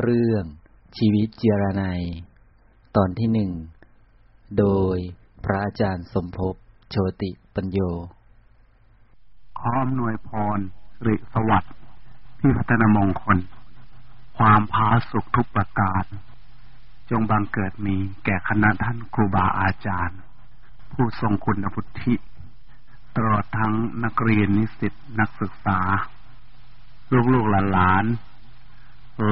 เรื่องชีวิตเจรนายตอนที่หนึ่ง โดยพระอาจารย์สมภพโชติปัญโยขออำนวยพรริสวัสดิ์ที่พัฒนมงคล ความพาสุขทุกประการ จงบังเกิดมีแก่คณะท่านครูบาอาจารย์ ผู้ทรงคุณพุทธิตลอดทั้งนักเรียนนิสิตนักศึกษา ลูกๆหลานๆ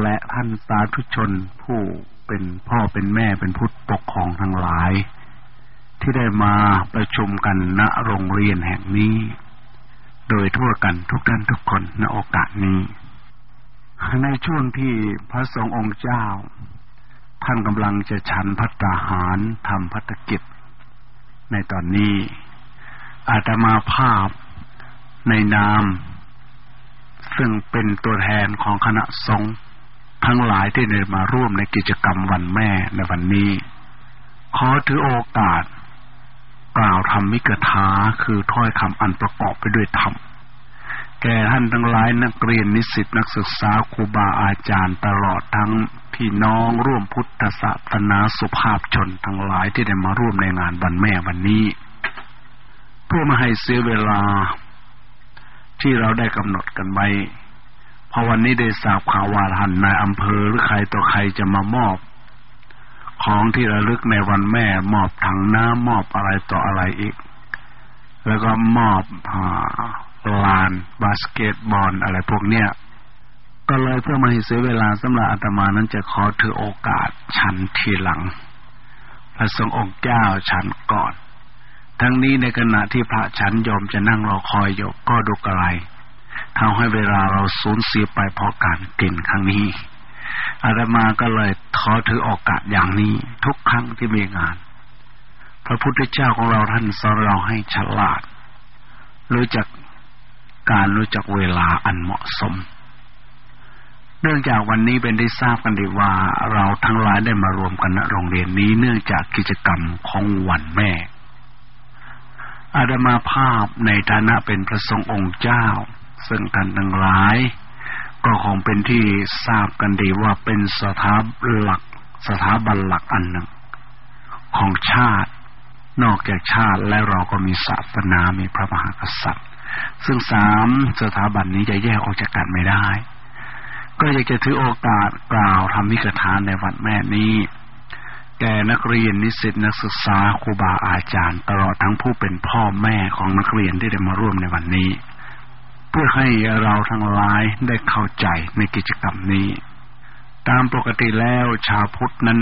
และท่านสาธุชนผู้เป็นพ่อเป็นแม่เป็นผู้ปกครองทั้งหลาย ที่ได้มาประชุมกันณโรงเรียนแห่งนี้ โดยทั่วกันทุกท่านทุกคนณโอกาสนี้ ในช่วงที่พระสงฆ์องค์เจ้า ท่านกำลังจะฉันพัตตาหารทำพัตกิจ ในตอนนี้ อาตมาภาพในนาม ซึ่งเป็นตัวแทนของคณะสงฆ์ ทั้งหลายที่ได้มาร่วมในกิจกรรมวันแม่ในวันนี้ ขอถือโอกาส กล่าวธรรมิกถาคือถ้อยคำอันประกอบไปด้วยธรรม แก่ท่านทั้งหลายนักเรียนนิสิตนักศึกษาครูบาอาจารย์ตลอดทั้งพี่น้องร่วมพุทธศาสนาสุภาพชนทั้งหลายที่ได้มาร่วมในงานวันแม่วันนี้ เพื่อมาให้เสียเวลาที่เราได้กำหนดกันไว้ พอวันนี้ได้ทราบข่าวว่าท่านนายอำเภอหรือใครต่อใครจะมามอบ ของที่ระลึกในวันแม่ มอบถังน้ำมอบอะไรต่ออะไรอีก แล้วก็มอบลานบาสเกตบอลอะไรพวกเนี้ยก็เลยเพื่อมาให้เสียเวลาสำหรับอาตมานั้นจะขอถือโอกาสฉันทีหลัง พระสงฆ์องค์เจ้าฉันก่อน ทั้งนี้ในขณะที่พระฉันยอมจะนั่งรอคอยอยู่ก็ดูกระไร ทำให้เวลาเราสูญเสียไปเพราะการกินครั้งนี้อาตมาก็เลยขอถือโอกาสอย่างนี้ ทุกครั้งที่มีงาน พระพุทธเจ้าของเราท่านสอนเราให้ฉลาด รู้จักการรู้จักเวลาอันเหมาะสม เนื่องจากวันนี้เป็นได้ทราบกันดีว่าเราทั้งหลายได้มารวมกันณโรงเรียนนี้เนื่องจากกิจกรรมของวันแม่ อาดมาภาพในฐานะเป็นพระสงฆ์องค์เจ้า ซึ่งท่านทั้งหลาย ก็คงเป็นที่ทราบกันดีว่าเป็นสถาบันหลัก สถาบันหลักอันหนึ่ง ของชาติ นอกจากชาติและเราก็มีศาสนา มีพระมหากษัตริย์ ซึ่งสามสถาบันนี้จะแยกออกจากกันไม่ได้ ก็อยากจะถือโอกาสกล่าวทำมิกทานในวันแม่นี้แก่นักเรียนนิสิตนักศึกษาครูบาอาจารย์ ตลอดทั้งผู้เป็นพ่อแม่ของนักเรียนที่ได้มาร่วมในวันนี้ เพื่อให้เราทั้งหลายได้เข้าใจในกิจกรรมนี้ ตามปกติแล้วชาวพุทธนั้น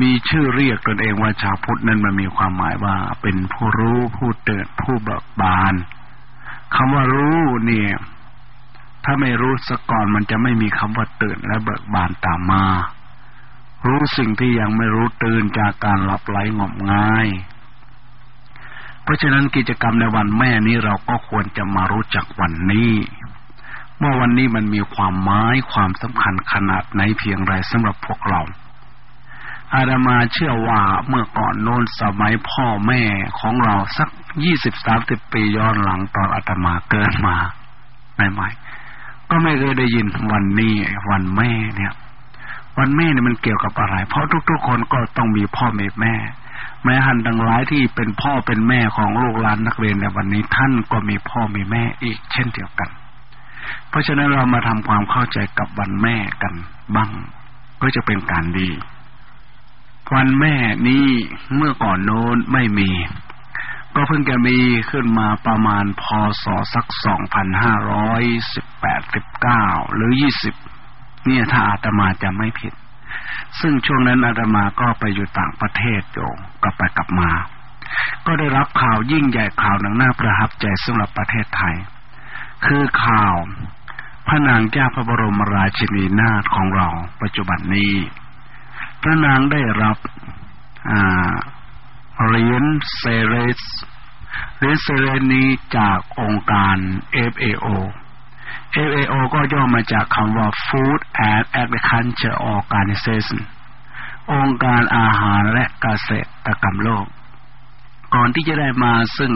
มีชื่อเรียกตนเองว่าชาวพุทธนั้นมันมีความหมายว่าเป็นผู้รู้ผู้เตือนผู้เบิกบานคำว่ารู้เนี่ย ถ้าไม่รู้สะก่อนมันจะไม่มีคำว่าตื่นและเบิกบานตามมา รู้สิ่งที่ยังไม่รู้ตื่นจากการหลับไหลงมงาย เพราะฉะนั้นกิจกรรมในวันแม่นี้เราก็ควรจะมารู้จักวันนี้เมื่อวันนี้มันมีความหมายความสำคัญขนาดไหนเพียงไรสำหรับพวกเรา อาดามาเชื่อว่าเมื่อก่อนโน้นสมัยพ่อแม่ของเราสักยี่สิบสามสิบปีย้อนหลังตอนอาตมาเกิดมาใหม่ๆก็ไม่เคยได้ยินวันนี้วันแม่เนี่ย วันแม่เนี่ยมันเกี่ยวกับอะไร เพราะทุกๆคนก็ต้องมีพ่อม่แม่ แม้หันทั้งหลายที่เป็นพ่อเป็นแม่ของลูกหลานนักเรียนในวันนี้ท่านก็มีพ่อมีแม่อีกเช่นเดียวกัน เพราะฉะนั้นเรามาทำความเข้าใจกับวันแม่กันบ้างก็จะเป็นการดี วันแม่นี้เมื่อก่อนโน้นไม่มี ก็เพิ่งจะมีขึ้นมาประมาณพศสักสองพันห้าร้อยสิบแปดสิบเก้าหรือยี่สิบเนี่ยถ้าอาตมาจะไม่ผิด ซึ่งช่วงนั้นอาตมาก็ไปอยู่ต่างประเทศโยกลับไปกลับมา ก็ได้รับข่าวยิ่งใหญ่ข่าวหนังหน้าประทับใจสำหรับประเทศไทย คือข่าวพระนางเจ้าพระบรมราชินีนาถของเราปัจจุบันนี้ พระนางได้รับเหรียญเซเรสเหรียญเซเรนีจากองค์การ FAO FAO ก็ย่อมาจากคำว่า Food and Agriculture Organization องค์การอาหารและเกษตรกรรมโลก ก่อนที่จะได้มาซึ่ง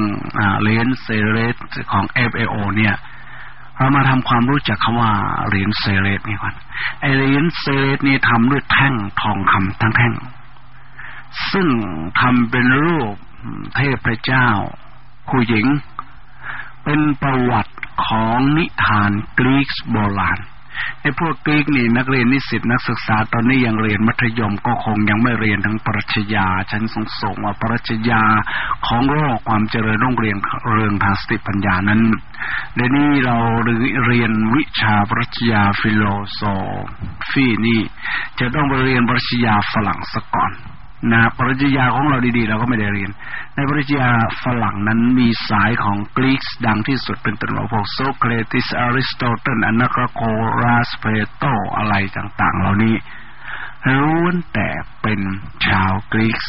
เลียนเซเรสของ FAO เนี่ยเรามาทำความรู้จักคำว่าเหรียญเซเลสนี่ก่อนไอเหรียญเซเลสนี่ทำด้วยแท่งทองคำทั้งแท่ง ซึ่งทำเป็นรูปเทพเจ้าผู้หญิง เป็นประวัติ ของนิทานกรีกโบราณไอ้พวกกรีกนี่นักเรียนนิสิตนักศึกษาตอนนี้ยังเรียนมัธยมก็คงยังไม่เรียนทั้งปรัชญาฉันสงสงว่าปรัชญาของโลกความเจริญรุ่งเรืองเรืองทางสติปัญญานั้นเดี๋ยวนี้เราเรียนวิชาปรัชญา philosophy นี่ จะต้องไปเรียนปรัชญาฝรั่งซะก่อน นะปรัชญาของเราดีๆ เราก็ไม่ได้เรียน ในปรัชญาฝรั่งนั้นมีสายของกรีกดังที่สุดเป็นต้นว่าพวกโซเครติสอริสโตเติลอนาซาโกราสเพลโตอะไรต่างๆ เหล่านี้ล้วนแต่เป็นชาวกรีก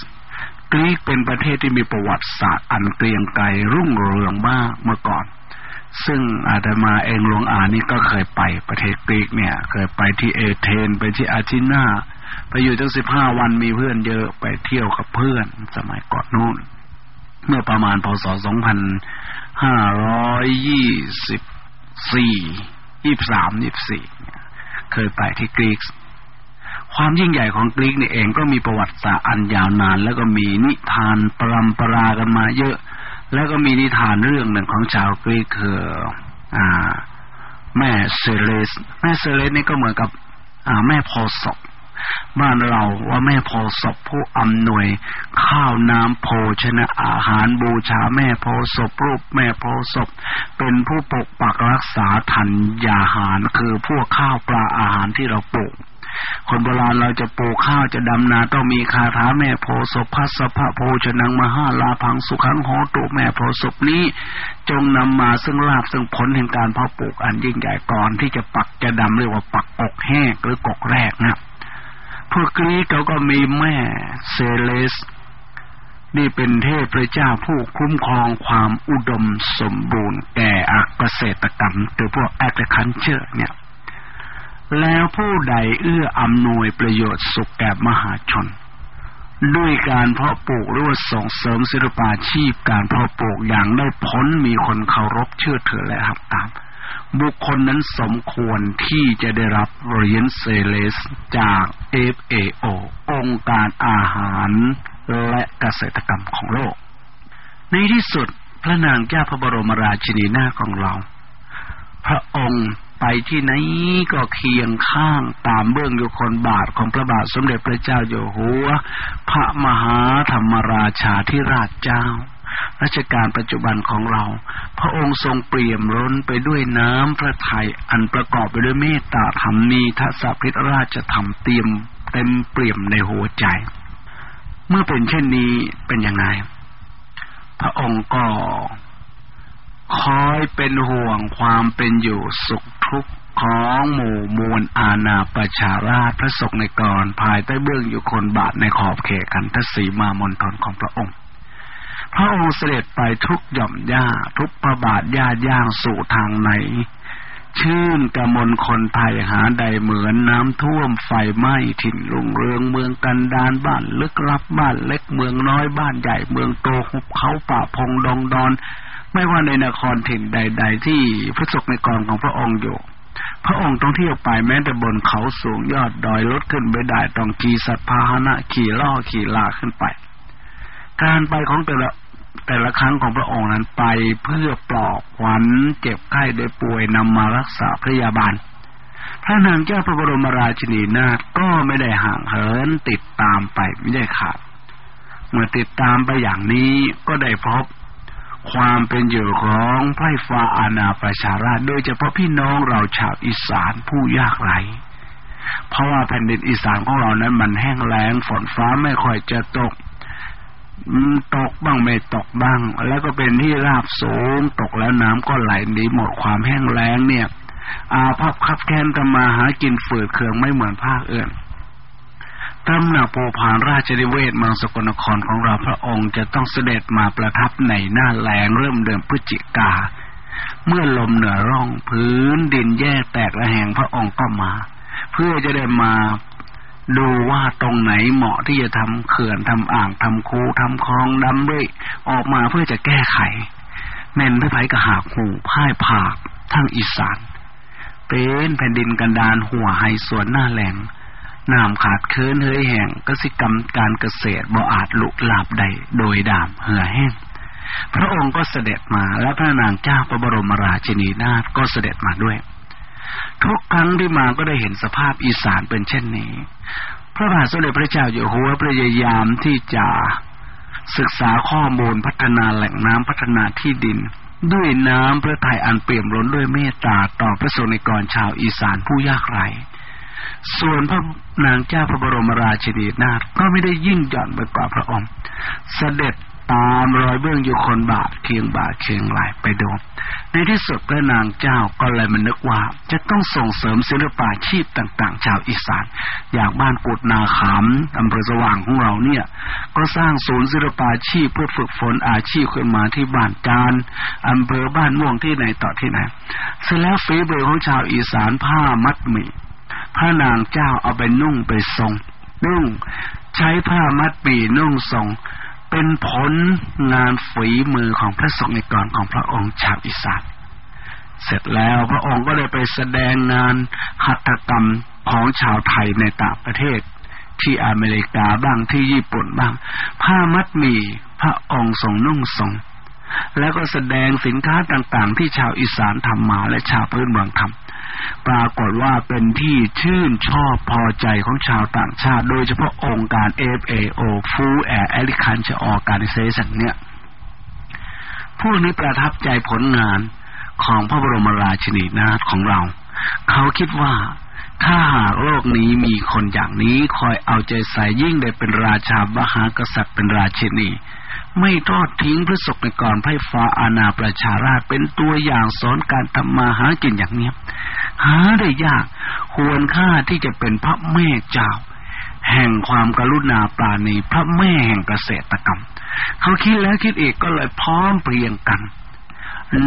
กรีกเป็นประเทศที่มีประวัติศาสตร์อันเกรียงไกรรุ่งเรืองมากเมื่อก่อน ซึ่งอาตมาเองหลวงอานี่ก็เคยไปประเทศกรีกเนี่ย เคยไปที่เอเธนไปที่อาจินา ไปอยู่ตั้งสิบห้าวันมีเพื่อนเยอะไปเที่ยวกับเพื่อนสมัยก่อนนู้นเมื่อประมาณพศสองพันห้าร้อยยี่สิบสี่ยี่สามยี่สี่เคยไปที่กรีกความยิ่งใหญ่ของกรีกนี่เองก็มีประวัติศาสตร์อันยาวนาน แล้วก็มีนิทานปรำปรากันมาเยอะ แล้วก็มีนิทานเรื่องหนึ่งของชาวกรีกคืออ่า แม่เซเลส แม่เซเลสนี่ก็เหมือนกับ อ่า แม่พอศพ บ้านเราว่าแม่โพศพผู้อำนวย ข้าวน้ำโภชนะอาหารบูชาแม่โพศพรูปแม่โพศพเป็นผู้ปกปักรักษาธัญญาหารคือพวกข้าวปลาอาหารที่เราปลูกคนโบราณเราจะปลูกข้าวจะดำนาต้องมีคาถาแม่โพศพัสพะโพชนังมหาลาพังสุขังโหตุแม่โพศพนี้ จงนำมาซึ่งลาบซึ่งผลแห่งการเพาะปลูกอันยิ่งใหญ่ก่อนที่จะปักจะดำเรียกว่าปักกกแห้งหรือกกแรกนะ พวกนี้เขาก็มีแม่ซีเรส นี่เป็นเทพเจ้าผู้คุ้มครองความอุดมสมบูรณ์แก่เกษตรกรรมหรือพวกแอคคันเชอร์เนี่ย แล้วผู้ใดเอื้ออำนวยประโยชน์สุขแก่มหาชน ด้วยการเพาะปลูกหรือว่าส่งเสริมศิลปาชีพการเพาะปลูกอย่างได้ผลมีคนเคารพเชื่อถือและหักตาม บุคคลนั้นสมควรที่จะได้รับเหรียญซีเรสจาก FAO องค์การอาหารและเกษตรกรรมของโลก ในที่สุดพระนางเจ้าพระบรมราชินีนาของเรา พระองค์ไปที่ไหนก็เคียงข้างตามเบื้องยุคนบาทของพระบาทสมเด็จพระเจ้าอยู่หัว พระมหาธรรมราชาธิราชเจ้า รัชกาลปัจจุบันของเรา พระองค์ทรงเปี่ยมล้นไปด้วยน้ำพระทัยอันประกอบไปด้วยเมตตาธรรมมีทัศพิตราชธรรมเตรียมเต็มเปี่ยมในหัวใจ เมื่อเป็นเช่นนี้เป็นยังไง พระองค์ก็คอยเป็นห่วงความเป็นอยู่สุขทุกข์ของหมู่มวลอาณาประชาราชพระศกในกรภายใต้เบื้องอยู่คนบาทในขอบเขตกันทศีมามนทนของพระองค์ พระองค์เสด็จไปทุกหย่อมหญ้า ทุกประบาทญาย่างสู่ทางไหน ชื่นกระมลคนไทยหาใดเหมือนน้ำท่วมไฟไหม้ถิ่นลุงเรืองเมืองกันดานบ้านลึกลับบ้านเล็กเมืองน้อยบ้านใหญ่เมืองโตหุบเขาป่าพงดงดอน ไม่ว่าในนครถิ่นใด ๆ ที่พระศกในกองของพระองค์อยู่พระองค์ต้องเที่ยวไปแม้แต่บนเขาสูงยอดดอยลดขึ้นไปได้ต้องขี่สัตว์พาหนะขี่ล่อขี่ลาขึ้นไป การไปของแต่ละแต่ละครั้งของพระองค์นั้นไปเพื่อปลอบขวัญเจ็บไข้ได้ป่วยนำมารักษาพยาบาลพระนางเจ้าพระบรมราชินีนาถก็ไม่ได้ห่างเหินติดตามไปไม่ได้ขาด เมื่อติดตามไปอย่างนี้ก็ได้พบความเป็นอยู่ของไพร่ฟ้าอาณาประชาราชโดยเฉพาะพี่น้องเราชาวอีสานผู้ยากไร้เพราะว่าแผ่นดินอีสานของเรานั้นมันแห้งแล้งฝนฟ้าไม่ค่อยจะตก ตกบ้างไม่ตกบ้าง แล้วก็เป็นที่ราบสูง ตกแล้วน้ำก็ไหลหนีหมดความแห้งแล้งเนี่ยอาภัพคับแค้นกันมาหากินฝืดเคืองไม่เหมือนภาคอื่นตำหนักโพพานราชดิเวศเมืองสกลนครของเราพระองค์จะต้องเสด็จมาประทับในหน้าแรงเริ่มเดือนพฤศจิกา เมื่อลมเหนือร่องพื้นดินแยกแตกระแหงพระองค์ก็มา เพื่อจะได้มา ดูว่าตรงไหนเหมาะที่จะทำเขื่อนทำอ่างทำคูทำคลองดำด้วย ออกมาเพื่อจะแก้ไข แม่นไผ่ไผ่กระหากหูพ่ายผากทางอีสาน เป็นแผ่นดินกันดานหัวไฮสวนหน้าแหลงน้ำขาดเคินเฮยแห่งกสิกรรมการเกษตรบ่อาจลุกลาบใดโดยดามเหือแห้ง พระองค์ก็เสด็จมาและพระนางเจ้าพระบรมราชินีนาถก็เสด็จมาด้วย ทุกครั้งที่มาก็ได้เห็นสภาพอีสานเป็นเช่นนี้ พระบาทสมเด็จพระเจ้าอยู่หัวพยายามที่จะศึกษาข้อมูลพัฒนาแหล่งน้ำพัฒนาที่ดิน ด้วยน้ำพระทัยอันเปี่ยมล้นด้วยเมตตาต่อพระสนิกรชาวอีสานผู้ยากไร้ส่วนพระนางเจ้าพระบรมราชินีนาถก็ไม่ได้ยิ่งหย่อนไปกว่าพระองค์ เสด็จ ตามรอยเบื้องอยู่คนบาทเคียงบาทเคียงไหลไปโดมในที่สุดพระนางเจ้าก็เลยมันนึกว่า จะต้องส่งเสริมศิลปาชีพต่างๆ ชาวอีสาน อย่างบ้านกุดนาขามอำเภอสว่างของเราเนี่ย ก็สร้างศูนย์ศิลปาชีพเพื่อฝึกฝนอาชีพขึ้นมาที่บ้านจานอำเภอบ้านม่วงที่ไหนต่อที่ไหนเสร็จแล้วฝีมือของชาวอีสานผ้ามัดหมี่พระนางเจ้าเอาไปนุ่งไปทรงนุ่งใช้ผ้ามัดปีนุ่งทรง เป็นผลงานฝีมือของพระสงฆ์ในิกรของพระองค์ชาวอีสานเสร็จแล้วพระองค์ก็เลยไปแสดงงานหัตถกรรมของชาวไทยในต่างประเทศ ที่อเมริกาบ้างที่ญี่ปุ่นบ้าง ผ้ามัดมีพระองค์ทรงนุ่งทรงแล้วก็แสดงสินค้าต่างๆ ที่ชาวอีสานทำมาและชาวพื้นเมืองทำ ปรากฏว่าเป็นที่ชื่นชอบพอใจของชาวต่างชาติ โดยเฉพาะองค์การ FAO Food and Agriculture Organization เนี่ยพวกนี้ประทับใจผลงานของพระบรมราชินีนาถของเรา เขาคิดว่าถ้าหากโลกนี้มีคนอย่างนี้คอยเอาใจใส่ยิ่งได้เป็นราชาบหากษัตริย์เป็นราชินี ไม่ทอดทิ้งพระศกในก่อนไพ่ฟ้าอาณาประชาราชเป็นตัวอย่างสอนการทำมาหากินอย่างเนี้ยหาได้ยาก ควรค่าที่จะเป็นพระแม่เจ้า แห่งความกรุณาปราณีพระแม่แห่งเกษตรกรรม เขาคิดแล้วคิดอีกก็เลยพร้อมเพรียงกัน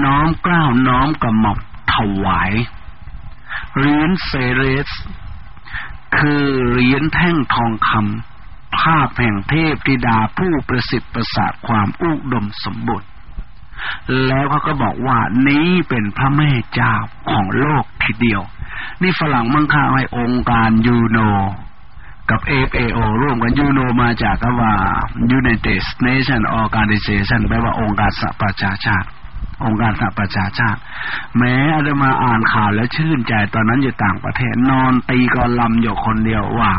น้อมกล้าวน้อมกระหม่อมถวายเหรียญเซเรส คือเหรียญแท่งทองคำ ภาพแห่งเทพธิดาผู้ประสิทธิ์ประสาทความอุดมสมบูรณ์แล้วเขาก็บอกว่านี้เป็นพระแม่เจ้าของโลกทีเดียว นี่ฝรั่งมั่งค่าให้องค์การยูโน กับ FAO ร่วมกันยูโนมาจากคำว่า United Nation Organization แปลว่าองค์การสหประชาชาติ องค์การสหประชาชาติ แม้อาจมาอ่านข่าวแล้วชื่นใจตอนนั้นอยู่ต่างประเทศนอนตีกอลำอยู่คนเดียวว่า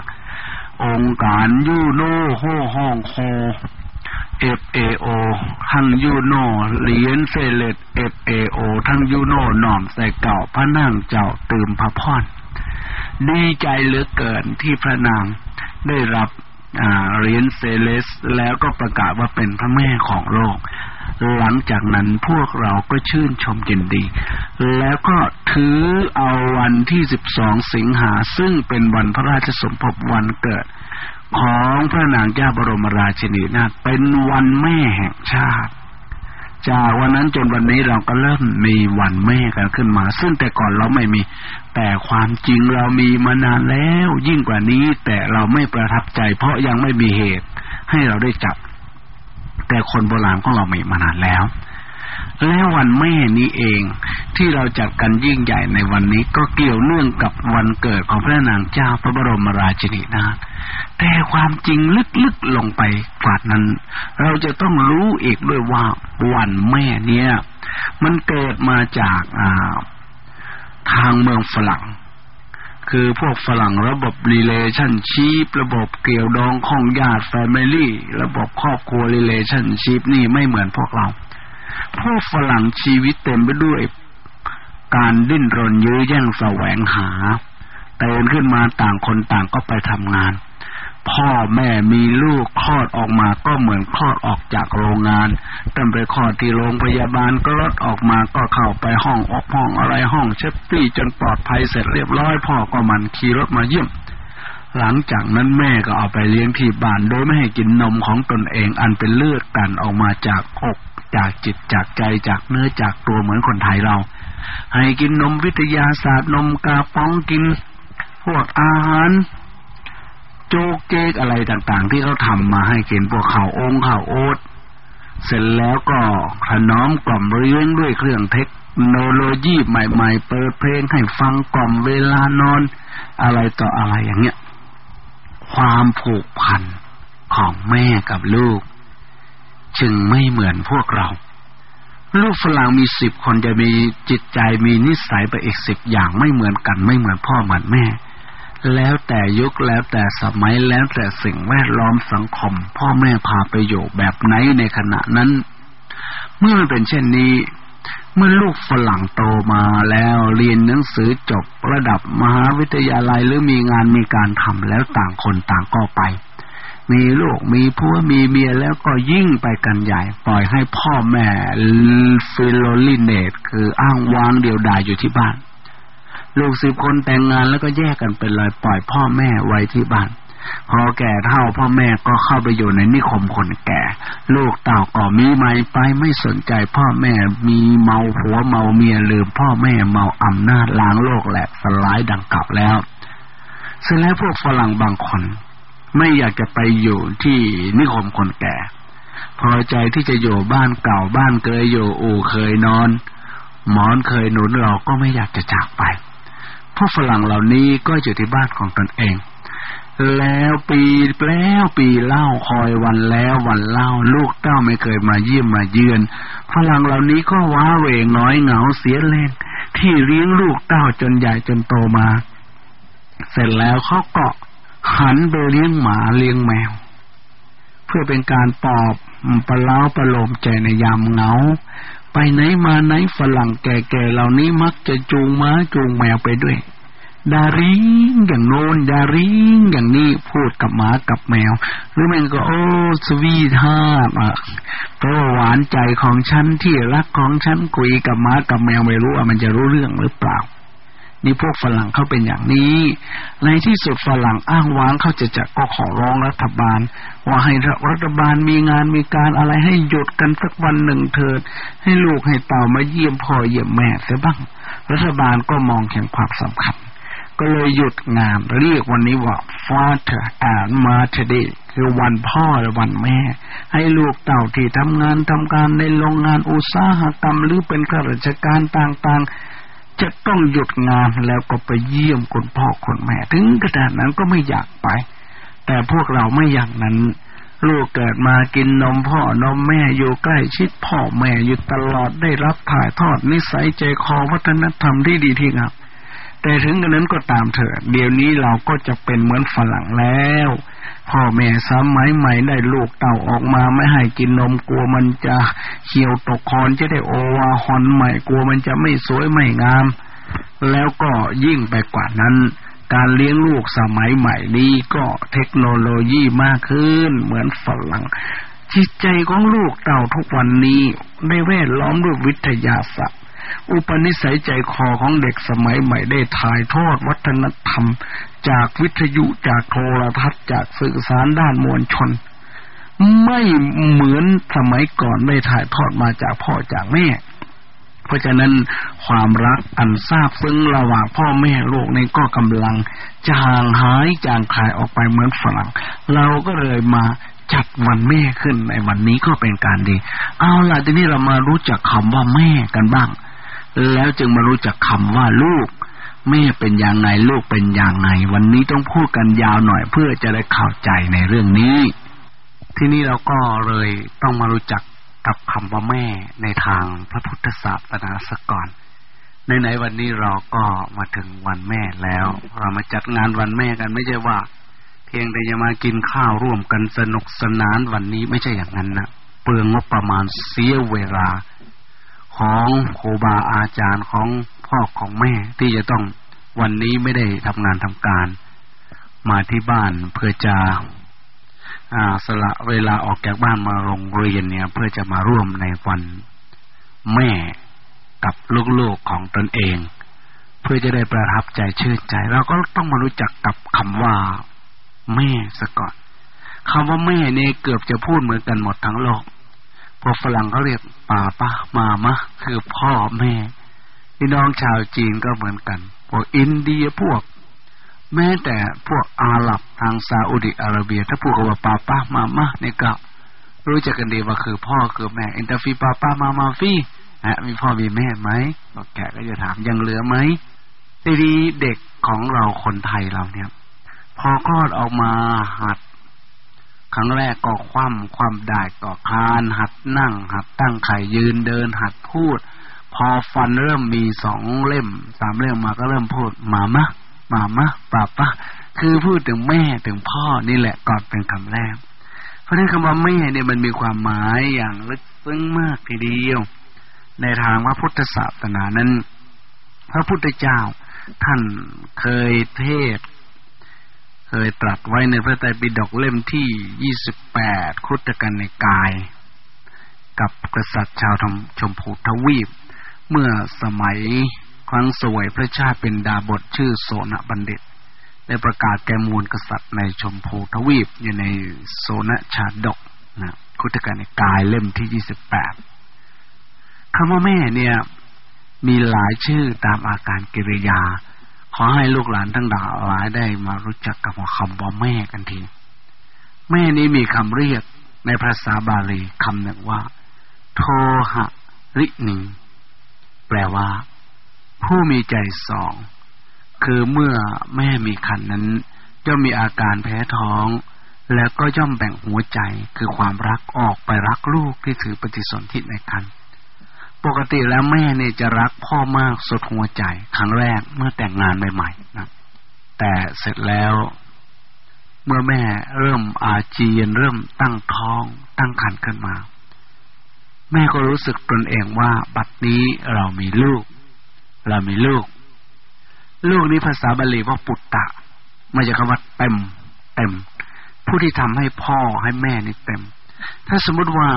องค์การยูโนโฮห้องโค FAO ทั้งยูโนเหรียญเซเลต FAO ทั้งยูโนหน่อมใส่เก่าพระนางเจ้าตื่มพระพรดีใจเหลือเกินที่พระนางได้รับเหรียญเซเลสแล้วก็ประกาศว่าเป็นพระแม่ของโลก หลังจากนั้นพวกเราก็ชื่นชมยินดี แล้วก็ถือเอาวันที่สิบสองสิงหาซึ่งเป็นวันพระราชสมภพวันเกิด ของพระนางเจ้าบรมราชินีนาถเป็นวันแม่แห่งชาติ จากวันนั้นจนวันนี้เราก็เริ่มมีวันแม่กันขึ้นมา ซึ่งแต่ก่อนเราไม่มี แต่ความจริงเรามีมานานแล้ว ยิ่งกว่านี้แต่เราไม่ประทับใจ เพราะยังไม่มีเหตุ ให้เราได้จับ แต่คนโบราณของเรามีมานานแล้ว และวันแม่นี้เองที่เราจัดกันยิ่งใหญ่ในวันนี้ก็เกี่ยวเนื่องกับวันเกิดของพระนางเจ้าพระบรมราชินีนาถแต่ความจริงลึกๆลงไปกว่านั้น เราจะต้องรู้อีกด้วยว่าวันแม่เนี่ย มันเกิดมาจากทางเมืองฝรั่ง คือพวกฝรั่งระบบ relationship ระบบเกี่ยวดองของญาติ family ระบบครอบครัว relationship นี่ไม่เหมือนพวกเรา พวกฝรั่งชีวิตเต็มไปด้วยการดิ้นรนยื้อแย่งแสวงหาตื่นขึ้นมาต่างคนต่างก็ไปทำงาน พ่อแม่มีลูกคลอดออกมาก็เหมือนคลอดออกจากโรงงานตั้งไปคลอดที่โรงพยาบาลก็รถออกมาก็เข้าไปห้องออกห้องอะไรห้องเชฟตี้จนปลอดภัยเสร็จเรียบร้อยพ่อก็มันขี่รถมาเยี่ยม หลังจากนั้นแม่ก็เอาไปเลี้ยงที่บ้านโดยไม่ให้กินนมของตนเองอันเป็นเลือดกันออกมาจากอกจากจิตจากใจจากเนื้อจากตัวเหมือนคนไทยเรา ให้กินนมวิทยาศาสตร์นมกาป้องกินพวกอาหาร โจกเจกอะไรต่างๆ ที่เขาทำมาให้กินพวกข่าวองข่าวโอ๊ตเสร็จแล้วก็ขนอมกล่อมเลี้ยงด้วยเครื่องเทคโนโลยีใหม่ๆ เปิดเพลงให้ฟังกล่อมเวลานอน อะไรต่ออะไรอย่างเงี้ย ความผูกพันของแม่กับลูก จึงไม่เหมือนพวกเรา ลูกฝรั่งมีสิบคนจะมีจิตใจมีนิสัยไปอีกสิบอย่างไม่เหมือนกัน ไม่เหมือนพ่อเหมือนแม่ แล้วแต่ยุคแล้วแต่สมัยแล้วแต่สิ่งแวดล้อมสังคม พ่อแม่พาไปอยู่แบบไหนในขณะนั้น เมื่อมันเป็นเช่นนี้ เมื่อลูกฝรั่งโตมาแล้วเรียนหนังสือจบระดับมหาวิทยาลัยหรือมีงานมีการทำแล้วต่างคนต่างก็ไป มีลูกมีผัวมีเมียแล้วก็ยิ่งไปกันใหญ่ ปล่อยให้พ่อแม่ฟิโลลิเนตคืออ้างวางเดียวดายอยู่ที่บ้าน ลูกสิบคนแต่งงานแล้วก็แยกกันเป็นเลยปล่อยพ่อแม่ไว้ที่บ้านพอแก่เท่าพ่อแม่ก็เข้าไปอยู่ในนิคมคนแก่ ลูกเต่าก็มีไม่ไปไม่สนใจ พ่อแม่มีเมาผัวเมาเมียลืมพ่อแม่เมาอำนาจล้างโลกแหละสลายดังกลับแล้วเสร็จแล้วพวกฝรั่งบางคน ไม่อยากจะไปอยู่ที่นิคมคนแก่ พอใจที่จะอยู่บ้านเก่าบ้านเคยอยู่อู่เคยนอน หมอนเคยหนุนเราก็ไม่อยากจะจากไป พวกฝรั่งเหล่านี้ก็อยู่ที่บ้านของตนเอง แล้วปีแล้วปีเล่าคอยวันแล้ววันเล่า ลูกเต้าไม่เคยมาเยี่ยมมาเยือนฝรั่งเหล่านี้ก็ว้าเหวงน้อยเหงาเสียแรงที่เลี้ยงลูกเต้าจนใหญ่จนโตมา เสร็จแล้วเขาเกาะหันไปเลี้ยงหมาเลี้ยงแมว เพื่อเป็นการปอบประล้าประโลมใจในยามเหงา ไปไหนมาไหนฝรั่งแก่ๆเหล่านี้มักจะจูงม้าจูงแมวไปด้วย ดาริงอย่างโน้นดาริงอย่างนี้พูดกับหมากับแมว หรือแม่งก็โอ้สวีทาอะเพราะหวานใจของฉันที่รักของฉันคุยกับหมากับแมวไม่รู้ว่ามันจะรู้เรื่องหรือเปล่า นี่พวกฝรั่งเขาเป็นอย่างนี้ ในที่สุดฝรั่งอ้างว้างเขาจะจะก็ขอร้องรัฐบาล ว่าให้รัฐบาลมีงานมีการอะไรให้หยุดกันสักวันหนึ่งเถิด ให้ลูกให้เต่ามาเยี่ยมพ่อเยี่ยมแม่เสียบ้าง รัฐบาลก็มองเห็นความสำคัญ ก็เลยหยุดงานเรียกวันนี้ว่า Father and Mother Day คือวันพ่อและวันแม่ ให้ลูกเต่าที่ทำงานทำการในโรงงานอุตสาหกรรมหรือเป็นข้าราชการต่างๆ จะต้องหยุดงานแล้วก็ไปเยี่ยมคุณพ่อคุณแม่ ถึงขนาดนั้นก็ไม่อยากไป แต่พวกเราไม่อย่างนั้น ลูกเกิดมากินนมพ่อนมแม่อยู่ใกล้ชิดพ่อแม่อยู่ตลอดได้รับถ่ายทอดนิสัยใจคอวัฒนธรรมที่ดีที่งามแต่ถึงกระนั้นก็ตามเถอะเดี๋ยวนี้เราก็จะเป็นเหมือนฝรั่งแล้ว พ่อแม่สมัยใหม่ได้ลูกเต่าออกมาไม่ให้กินนมกลัวมันจะเขียวตกคอนจะได้โอวาฮอนใหม่กลัวมันจะไม่สวยไม่งาม แล้วก็ยิ่งไปกว่านั้น การเลี้ยงลูกสมัยใหม่นี้ก็เทคโนโลยีมากขึ้นเหมือนฝรั่งจิตใจของลูกเต่าทุกวันนี้ได้แวดล้อมด้วยวิทยาศาสตร์ อุปนิสัยใจคอของเด็กสมัยใหม่ได้ถ่ายทอดวัฒนธรรม จากวิทยุจากโทรทัศน์จากสื่อสารด้านมวลชน ไม่เหมือนสมัยก่อนได้ถ่ายทอดมาจากพ่อจากแม่ เพราะฉะนั้นความรักอันซาบซึ้งระหว่างพ่อแม่ลูกนี่ก็กำลังจางหายจางคลายออกไปเหมือนฝรั่ง เราก็เลยมาจัดวันแม่ขึ้นในวันนี้ก็เป็นการดี เอาล่ะทีนี้เรามารู้จักคำว่าแม่กันบ้าง แล้วจึงมารู้จักคำว่าลูก แม่เป็นอย่างไงลูกเป็นอย่างไง วันนี้ต้องพูดกันยาวหน่อยเพื่อจะได้เข้าใจในเรื่องนี้ ที่นี่เราก็เลยต้องมารู้จักกับคำว่าแม่ในทางพระพุทธศาสนาสก่อนในไหนวันนี้เราก็มาถึงวันแม่แล้ว เรามาจัดงานวันแม่กันไม่ใช่ว่า เพียงแต่จะมากินข้าวร่วมกันสนุกสนานวันนี้ไม่ใช่อย่างนั้นนะเปลืองงบประมาณเสียเวลา ของครูบาอาจารย์ของพ่อของแม่ที่จะต้องวันนี้ไม่ได้ทำงานทำการ มาที่บ้านเพื่อจะอาสละเวลาออกจากบ้านมาโรงเรียนเนี่ย เพื่อจะมาร่วมในวันแม่กับลูกๆของตนเอง เพื่อจะได้ประทับใจชื่นใจ เราก็ต้องมารู้จักกับคำว่า แม่ซะก่อนคำว่าแม่เนี่ยเกือบจะพูดเหมือนกันหมดทั้งโลก พวกฝรั่งเขาเรียก papa mama คือพ่อแม่พี่น้องชาวจีนก็เหมือนกันพวกอินเดียพวก แม้แต่พวกอาหรับทางซาอุดิอาระเบีย ถ้าพูดว่า papa mama เนี่ยก็รู้จักกันดีว่าคือพ่อคือแม่إنت في بابا ماما في อฮะมีพ่อมีแม่ไหมบอกแกก็จะถามยังเหลือไหมทีนี้เด็กของเราคนไทยเราเนี่ย พอคลอดออกมาหัด รั้งแรกก็คว่ำความได้ก็คานหัดนั่ง หัดตั้งไข่ยืนเดิน หัดพูด พอฟันเริ่มมีสองเล่มสามเล่มมาก็เริ่มพูดมามะมามะป้าป้าคือพูดถึงแม่ถึงพ่อนี่แหละก่อนเป็นคำแรก เพราะฉะนั้นคำว่าแม่เนี่ยมันมีความหมายอย่างลึกซึ้งมากทีเดียว ในทางว่าพุทธศาสนานั้น พระพุทธเจ้าท่านเคยเทศ เคยตรัสไว้ในพระไตรปิฎกเล่มที่ยี่สิบแปดคุตกันในกาย กับกษัตริย์ชาวชมพูทวีป เมื่อสมัยครั้งสวยพระชาติเป็นดาบทชื่อโสนบัณฑิต ได้ประกาศแก่มูลกษัตริย์ในชมพูทวีปอยู่ในโซนชาดกนะคุตกันในกายเล่มที่ยี่สิบแปดคำว่าแม่เนี่ยมีหลายชื่อตามอาการกิริยา ขอให้ลูกหลานทั้งหลายได้มารู้จักกับคำว่าแม่กันที แม่นี้มีคำเรียกในภาษาบาลีคำหนึ่งว่า โทหะรินีแปลว่า ผู้มีใจสอง คือเมื่อแม่มีคันนั้นย่อมมีอาการแพ้ท้อง แล้วก็ย่อมแบ่งหัวใจคือความรักออกไปรักลูกที่ถือปฏิสนธิในคัน ปกติแล้วแม่เนี่ยจะรักพ่อมากสุดหัวใจ ครั้งแรกเมื่อแต่งงานใหม่ๆนะแต่เสร็จแล้วเมื่อแม่เริ่มอาเจียนเริ่มตั้งท้อง ตั้งครรภ์ขึ้นมา แม่ก็รู้สึกตนเองว่า บัดนี้เรามีลูก เรามีลูก ลูกนี้ภาษาบาลีว่าปุตตะมาจากคำว่าเต็ม เต็ม ผู้ที่ทำให้พ่อให้แม่นี่เต็ม ถ้าสมมติว่า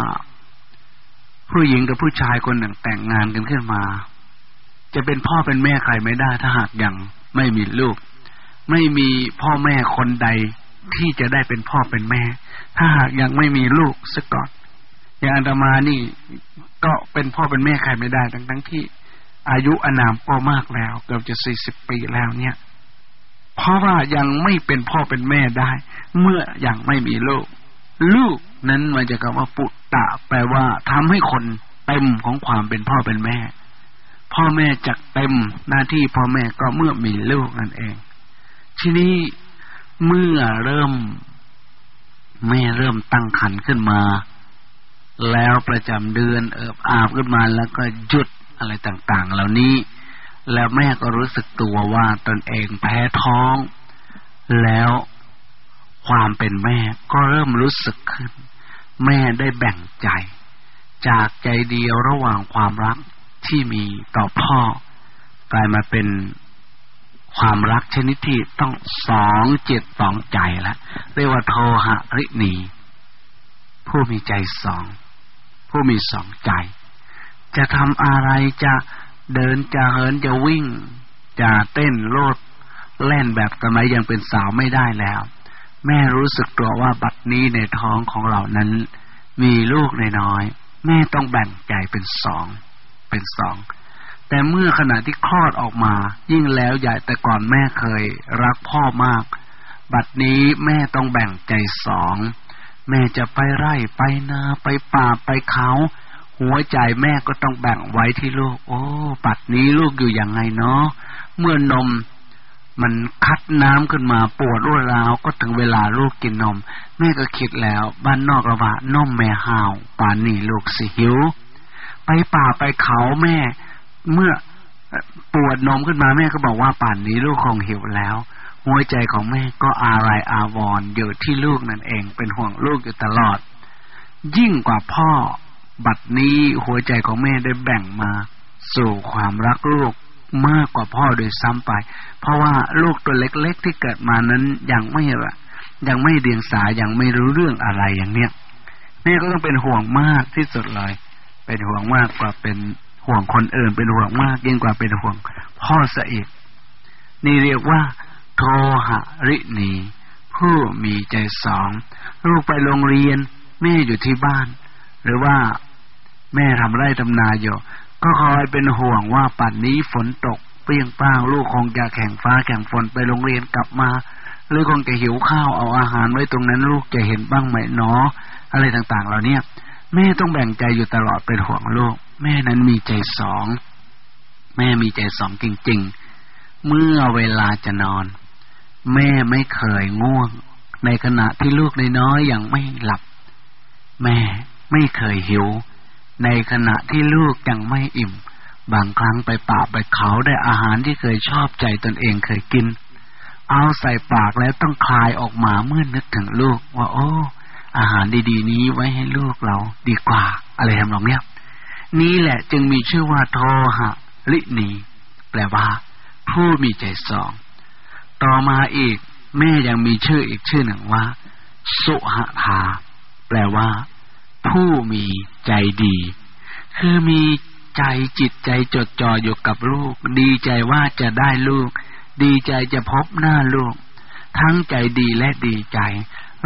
ผู้หญิงกับผู้ชายคนหนึ่งแต่งงานกันขึ้นมา จะเป็นพ่อเป็นแม่ใครไม่ได้ถ้าหากยังไม่มีลูก ไม่มีพ่อแม่คนใดที่จะได้เป็นพ่อเป็นแม่ ถ้าหากยังไม่มีลูกสักก่อนอย่างอาตมานี่ก็เป็นพ่อเป็นแม่ใครไม่ได้ ทั้งทั้งที่อายุอนามก็มากแล้วเกือบจะสี่สิบปีแล้วเนี่ย เพราะว่ายังไม่เป็นพ่อเป็นแม่ได้ เมื่ออยังไม่มีลูก ลูกนั้นมาจากคำว่าปุตตะ แปลว่าทำให้คนเต็มของความเป็นพ่อเป็นแม่ พ่อแม่จักเต็มหน้าที่พ่อแม่ก็เมื่อมีลูกนั่นเอง ทีนี้เมื่อเริ่มแม่เริ่มตั้งครรภ์ขึ้นมา แล้วประจำเดือนเอิบอาบขึ้นมาแล้วก็หยุดอะไรต่าง ๆ เหล่านี้ แล้วแม่ก็รู้สึกตัวว่าตนเองแพ้ท้อง แล้ว ความเป็นแม่ก็เริ่มรู้สึกขึ้น แม่ได้แบ่งใจ จากใจเดียวระหว่างความรักที่มีต่อพ่อ กลายมาเป็นความรักชนิดที่ต้องสองจิตสองใจแล้วเรียกว่าโทหะริณี ผู้มีใจสอง ผู้มีสองใจ จะทำอะไรจะเดินจะเหินจะวิ่ง จะเต้นโลดเล่นแบบสมัยยังเป็นสาวไม่ได้แล้ว แม่รู้สึกตัวว่าบัดนี้ในท้องของเรานั้น มีลูกน้อยแม่ต้องแบ่งใจเป็นสอง เป็นสอง แต่เมื่อขณะที่คลอดออกมา ยิ่งแล้วใหญ่แต่ก่อนแม่เคยรักพ่อมาก บัดนี้แม่ต้องแบ่งใจสอง แม่จะไปไร่ไปนาไปป่าไปเขา หัวใจแม่ก็ต้องแบ่งไว้ที่ลูก โอ้ บัดนี้ลูกอยู่อย่างไงเนาะเมื่อนม มันคัดน้ำขึ้นมาปวดรวดราวก็ถึงเวลาลูกกินนม แม่ก็คิดแล้ว บ้านนอกระว่านมแม่ห่าวป่านนี้ลูกสิหิว ไปป่าไปเขาแม่ เมื่อปวดนมขึ้นมาแม่ก็บอกว่าป่านนี้ลูกคงหิวแล้ว หัวใจของแม่ก็อารายอาวรอยู่ที่ลูกนั่นเองเป็นห่วงลูกอยู่ตลอด ยิ่งกว่าพ่อ บัดนี้หัวใจของแม่ได้แบ่งมา สู่ความรักลูก มากกว่าพ่อโดยซ้ำไป เพราะว่าลูกตัวเล็กๆที่เกิดมานั้นยังไม่ละยังไม่เดียงสายังไม่รู้เรื่องอะไรอย่างเนี้ยแม่ก็ต้องเป็นห่วงมากที่สุดเลย เป็นห่วงมากกว่าเป็นห่วงคนอื่น เป็นห่วงมากยิ่งกว่าเป็นห่วงพ่อสะอีก นี่เรียกว่าโทหะริณี ผู้มีใจสองลูกไปโรงเรียน แม่อยู่ที่บ้าน หรือว่าแม่ทำไร่ทำนาอยู่ ก็คอยเป็นห่วงว่าปัดนี้ฝนตกเปรี้ยงป้างลูกคงจะแข่งฟ้าแข่งฝนไปโรงเรียนกลับมา หรือคงจะหิวข้าวเอาอาหารไว้ตรงนั้นลูกจะเห็นบ้างไหมเนาะอะไรต่างๆเหล่านี้แม่ต้องแบ่งใจอยู่ตลอดเป็นห่วงลูก แม่นั้นมีใจสอง แม่มีใจสองจริง ๆ เมื่อเวลาจะนอน แม่ไม่เคยง่วง ในขณะที่ลูกน้อยๆยังไม่หลับ แม่ไม่เคยหิว ในขณะที่ลูกยังไม่อิ่ม บางครั้งไปป่าไปเขาได้อาหารที่เคยชอบใจตนเองเคยกิน เอาใส่ปากแล้วต้องคลายออกมาเมื่อนึกถึงลูก ว่า โอ้ อาหารดีๆ นี้ไว้ให้ลูกเราดีกว่า อะไรทำนองเนี้ยนี้แหละจึงมีชื่อว่าโทหะลินี แปลว่า ผู้มีใจสอง ต่อมาอีก แม่ยังมีชื่ออีกชื่อหนึ่งว่า สุหธาแปลว่า ผู้มีใจดี คือมีใจจิตใจจดจ่ออยู่กับลูก ดีใจว่าจะได้ลูก ดีใจจะพบหน้าลูก ทั้งใจดีและดีใจ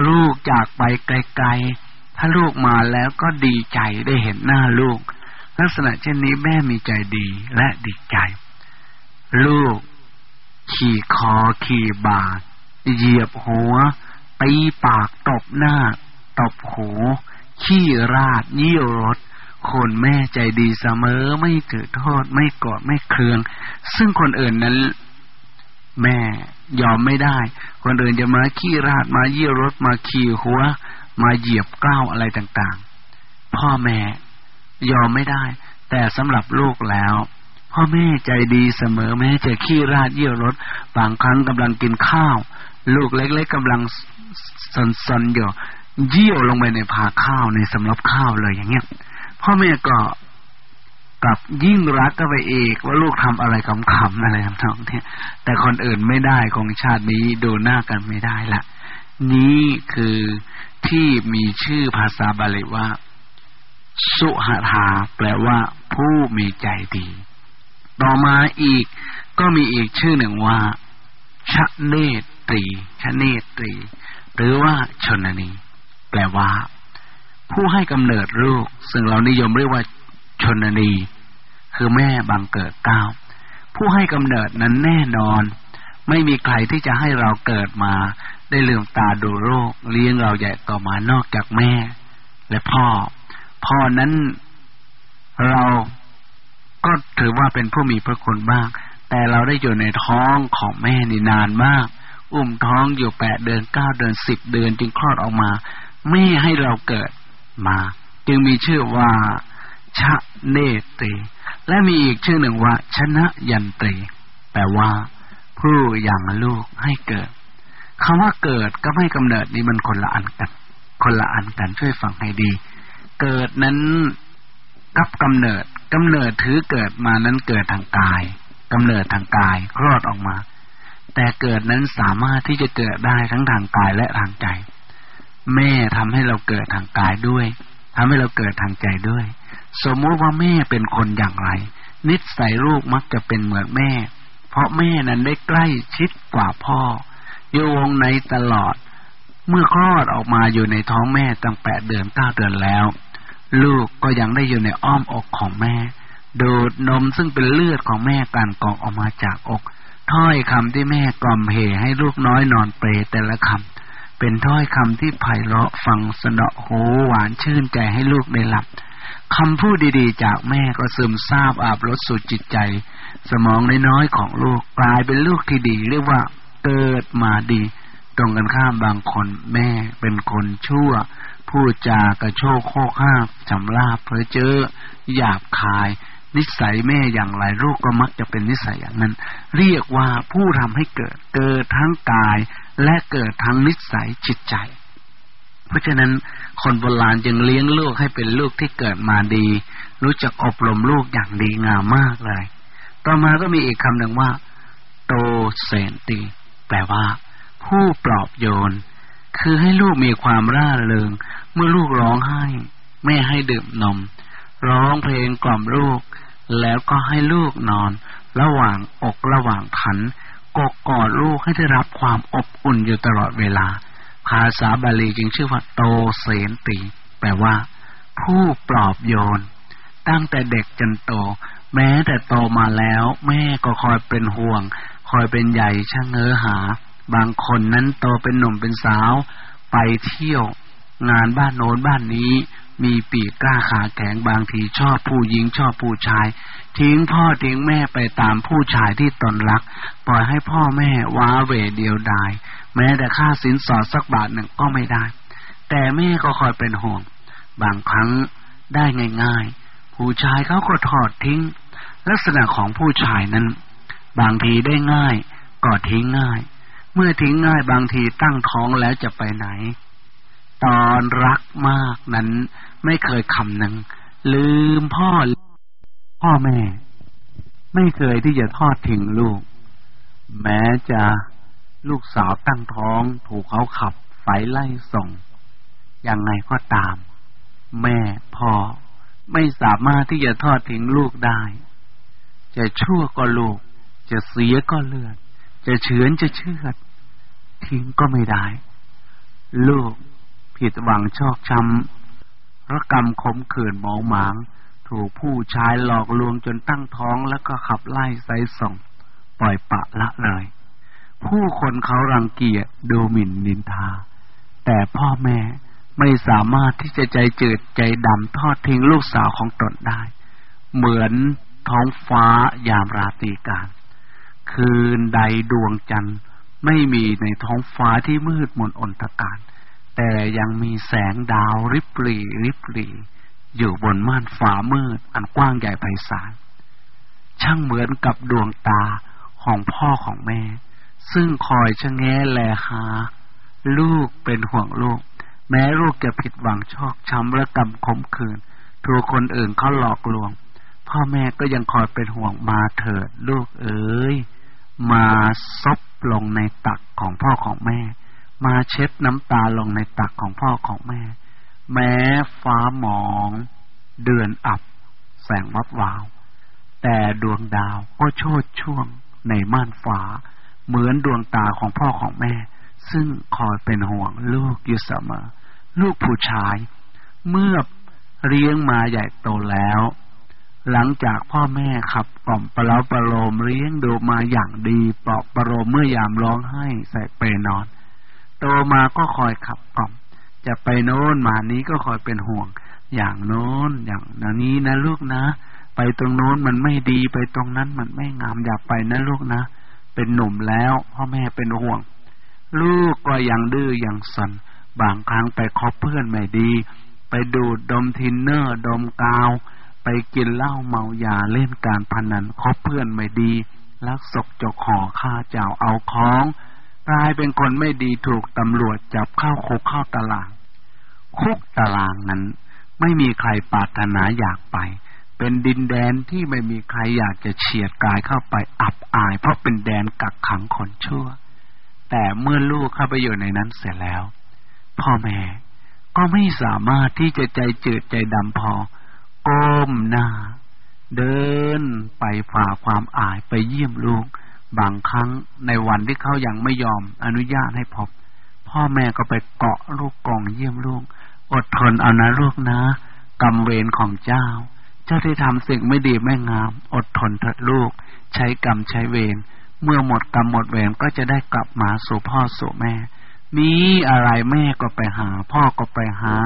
ลูกจากไปไกลๆ ถ้าลูกมาแล้วก็ดีใจได้เห็นหน้าลูก ลักษณะเช่นนี้แม่มีใจดีและดีใจ ลูก ขี่คอขี่บาเหยียบหัวตีปากตบหน้า ตบหู ขี้ราดเยี่ยวรถคนแม่ใจดีเสมอ ไม่ถือโทษ ไม่กอดไม่เคือง ซึ่งคนอื่นนั้น แม่ยอมไม่ได้ คนอื่นจะมาขี้ราดมาเยี่ยวรถมาขี่หัว มาเหยียบก้าวอะไรต่างๆ พ่อแม่ยอมไม่ได้ แต่สำหรับลูกแล้ว พ่อแม่ใจดีเสมอแม้จะขี้ราดเยี่ยวรถบางครั้งกำลังกินข้าว ลูกเล็กๆกำลังสนๆอยู่ เยี่ยวลงไปในผาข้าวในสำรับข้าวเลยอย่างเงี้ยพ่อแม่ก็กลับยิ่งรักก็ไปเอกว่าลูกทำอะไรขำๆอะไรทำนองนี้แต่คนอื่นไม่ได้ของชาตินี้ดูหน้ากันไม่ได้ละนี้คือที่มีชื่อภาษาบาลีว่า สุหธาแปลว่า ผู้มีใจดี ต่อมาอีกก็มีอีกชื่อหนึ่งว่าชะเนตรีชะเนตรี หรือว่าชนนี แปลว่า ผู้ให้กำเนิดลูก ซึ่งเรานิยมเรียกว่าชนนี คือแม่บังเกิดเก้าผู้ให้กำเนิดนั้นแน่นอน ไม่มีใครที่จะให้เราเกิดมา ได้ลืมตาดูโรคเลี้ยงเราใหญ่ต่อมานอกจากแม่ และพ่อ พ่อนั้นเราก็ถือว่าเป็นผู้มีพระคุณบ้างแต่เราได้อยู่ในท้องของแม่นี่นานมาก อุ้มท้องอยู่แปดเดือนเก้าเดือนสิบเดือนจึงคลอดออกมา แม่ให้เราเกิดมา จึงมีชื่อว่าชะเนตรีและมีอีกชื่อหนึ่งว่า ชนะยันตรีแปลว่า ผู้ยังลูกให้เกิดคำว่าเกิดก็ไม่กำเนิดนี่มันคนละอันกัน คนละอันกันช่วยฟังให้ดี เกิดนั้นกับกำเนิดกำเนิดถือเกิดมานั้นเกิดทางกายกำเนิดทางกายคลอดออกมา แต่เกิดนั้นสามารถที่จะเกิดได้ทั้งทางกายและทางใจ แม่ทำให้เราเกิดทางกายด้วยทำให้เราเกิดทางใจด้วย สมมติว่าแม่เป็นคนอย่างไร นิสัยลูกมักจะเป็นเหมือนแม่ เพราะแม่นั้นได้ใกล้ชิดกว่าพ่อ อยู่วงในตลอด เมื่อคลอดออกมาอยู่ในท้องแม่ตั้งแปดเดือนเก้าเดือนแล้ว ลูกก็ยังได้อยู่ในอ้อมอกของแม่ดูดนมซึ่งเป็นเลือดของแม่การกองออกมาจากอก ถ้อยคำที่แม่กล่อมเหให้ลูกน้อยนอนเปรแต่ละคำ เป็นถ้อยคำที่ไพเราะฟังสนอหูหวานชื่นใจให้ลูกได้หลับคำพูดดีๆ จากแม่ก็ซึมซาบอาบรสสู่จิตใจ สมองน้อยๆของลูกกลายเป็นลูกที่ดี เรียกว่าเกิดมาดี ตรงกันข้ามบางคนแม่เป็นคนชั่ว พูดจากระโชกโคกห้าจำลาเพอเจอหยาบคาย นิสัยแม่อย่างไรลูกก็มักจะเป็นนิสัยอย่างนั้น เรียกว่าผู้ทำให้เกิดเกิดทั้งกาย และเกิดทั้งนิสัยจิตใจ เพราะฉะนั้นคนโบราณจึงเลี้ยงลูกให้เป็นลูกที่เกิดมาดี รู้จักอบรมลูกอย่างดีงามมากเลย ต่อมาก็มีอีกคำหนึ่งว่า โตเสนตี แปลว่า ผู้ปลอบโยน คือให้ลูกมีความร่าเริง เมื่อลูกร้องไห้ แม่ให้ดื่มนม ร้องเพลงกล่อมลูก แล้วก็ให้ลูกนอน ระหว่างอกระหว่างขัน กกกอดลูกให้ได้รับความอบอุ่นอยู่ตลอดเวลา ภาษาบาลีจึงชื่อว่าโตเสนติ แปลว่า ผู้ปลอบโยน ตั้งแต่เด็กจนโต แม้แต่โตมาแล้ว แม่ก็คอยเป็นห่วง คอยเป็นใหญ่ช่างเง้อหา บางคนนั้นโตเป็นหนุ่มเป็นสาว ไปเที่ยว งานบ้านโน้นบ้านนี้มีปีกกล้าขาแข็งบางทีชอบผู้หญิงชอบผู้ชาย ทิ้งพ่อทิ้งแม่ไปตามผู้ชายที่ตนรัก ปล่อยให้พ่อแม่ว้าเวเดียวดาย แม้แต่ค่าสินสอดสักบาทหนึ่งก็ไม่ได้ แต่แม่ก็คอยเป็นห่วง บางครั้งได้ง่ายๆ ผู้ชายเขาก็ถอดทิ้ง ลักษณะของผู้ชายนั้น บางทีได้ง่ายก็ทิ้งง่าย เมื่อทิ้งง่ายบางทีตั้งท้องแล้วจะไปไหน ตอนรักมากนั้นไม่เคยคำหนึ่งลืมพ่อ พ่อแม่ ไม่เคยที่จะทอดทิ้งลูก แม้จะลูกสาวตั้งท้อง ถูกเขาขับไฟไล่ส่ง ยังไงก็ตาม แม่พ่อไม่สามารถที่จะทอดทิ้งลูกได้ จะชั่วก็ลูก จะเสียก็เลือด จะเฉือนจะเชือด ทิ้งก็ไม่ได้ ลูกผิดหวังชอกช้ำระกรรมขมขื่นหมองหมาง ถูกผู้ชายหลอกลวงจนตั้งท้องแล้วก็ขับไล่ไซส่งปล่อยปะละเลย ผู้คนเขารังเกียจดูหมิ่นนินทา แต่พ่อแม่ไม่สามารถที่จะใจจืดใจดำทอดทิ้งลูกสาวของตนได้ เหมือนท้องฟ้ายามราตรีการ คืนใดดวงจันทร์ไม่มีในท้องฟ้าที่มืดมนอนตการ แต่ยังมีแสงดาวริบหรี่ริบหรี่ อยู่บนม่านฟ้ามืด อันกว้างใหญ่ไพศาล ช่างเหมือนกับดวงตาของพ่อของแม่ ซึ่งคอยชะแงแลหา ลูกเป็นห่วงลูก แม้ลูกจะผิดหวังชอกช้ำและกำขมขืนถูกคนอื่นเขาหลอกลวง พ่อแม่ก็ยังคอยเป็นห่วงมาเถิดลูกเอ๋ยมาซบลงในตักของพ่อของแม่ มาเช็ดน้ำตาลงในตักของพ่อของแม่ แม้ฟ้าหมอง เดือนอับ แสงวับวาว แต่ดวงดาวก็โชดช่วงในม่านฟ้า เหมือนดวงตาของพ่อของแม่ ซึ่งคอยเป็นห่วงลูกอยู่เสมอ ลูกผู้ชาย เมื่อเลี้ยงมาใหญ่โตแล้ว หลังจากพ่อแม่ขับกล่อมประเลาประโลมเลี้ยงดูมาอย่างดีปลอบประโลมเมื่อยามร้องไห้ใส่เปนอน โตมาก็คอยขับกล่อม จะไปโน้นมานี้ก็คอยเป็นห่วง อย่างโน้นอย่างนี้นะลูกนะ ไปตรงโน้นมันไม่ดีไปตรงนั้นมันไม่งามอย่าไปนะลูกนะ เป็นหนุ่มแล้วพ่อแม่เป็นห่วง ลูกก็ยังดื้อยังสันบางครั้งไปคบเพื่อนไม่ดี ไปดูดดมทินเนอร์ดมกาว ไปกินเหล้าเมายาเล่นการพนันคบเพื่อนไม่ดี ลักศกจกห่อฆ่าเจ้าเอาของ กลายเป็นคนไม่ดีถูกตำรวจจับเข้าคุกเข้าตาราง คุกตารางนั้น ไม่มีใครปรารถนาอยากไป เป็นดินแดนที่ไม่มีใครอยากจะเฉียดกายเข้าไปอับอาย เพราะเป็นแดนกักขังคนชั่ว แต่เมื่อลูกเข้าไปอยู่ในนั้นเสร็จแล้ว พ่อแม่ก็ไม่สามารถที่จะใจจืดใจดำพอก้มหน้า เดินไปฝ่าความอายไปเยี่ยมลูก บางครั้งในวันที่เขายังไม่ยอมอนุญาตให้พบ พ่อแม่ก็ไปเกาะลูกกองเยี่ยมลูก อดทนเอานะลูกนะ กรรมเวรของเจ้า เจ้าได้ทำสิ่งไม่ดีไม่งาม อดทนเถิดลูก ใช้กรรมใช้เวรเมื่อหมดกรรมหมดเวรก็จะได้กลับมาสู่พ่อสู่แม่ มีอะไรแม่ก็ไปหา พ่อก็ไปหา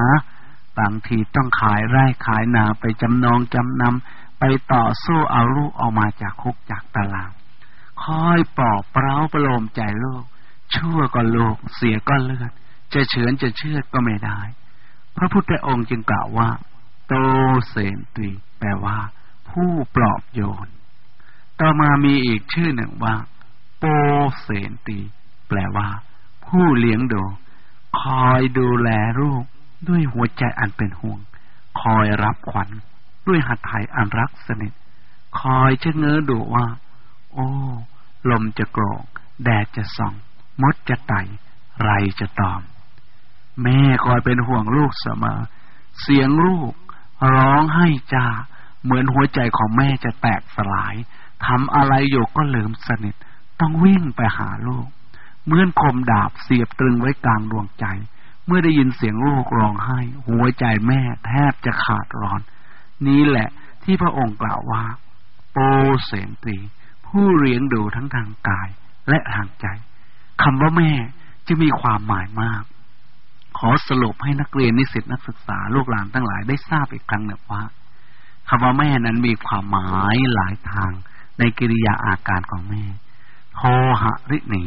บางทีต้องขายไร่ขายนาไปจำนองจำนำไปต่อสู้เอาลูกออกมาจากคุกจากตาราง คอยปลอบเปร้าประโลมใจโลก ชั่วก็ลูกเสียก็เลือด จะเฉือนจะเชื่อก็ไม่ได้ พระพุทธองค์จึงกล่าวว่า โตเสนตีแปลว่า ผู้ปลอบโยน ต่อมามีอีกชื่อหนึ่งว่า โปเสนตีแปลว่า ผู้เลี้ยงดู คอยดูแลลูกด้วยหัวใจอันเป็นห่วง คอยรับขวัญด้วยหัตถ์อันรักสนิท คอยเชเง้อดูว่า โอ้ ลมจะโกรก แดดจะส่อง มดจะไต่ ไรจะตอม แม่คอยเป็นห่วงลูกเสมอ เสียงลูก ร้องให้จ้า เหมือนหัวใจของแม่จะแตกสลายทำอะไรอยู่ก็ลืมสนิท ต้องวิ่งไปหาลูกเหมือนคมดาบเสียบตรึงไว้กลางดวงใจ เมื่อได้ยินเสียงลูกร้องไห้ หัวใจแม่แทบจะขาดร้อน นี้แหละที่พระองค์กล่าวว่า โปเสนตี ผู้เลี้ยงดูทั้งทางกายและทางใจคำว่าแม่จะมีความหมายมาก ขอสรุปให้นักเรียนนิสิตนักศึกษาลูกหลานทั้งหลายได้ทราบอีกครั้งหนึ่งว่าคำว่าแม่นั้นมีความหมายหลายทางในกิริยาอาการของแม่โทหะริณี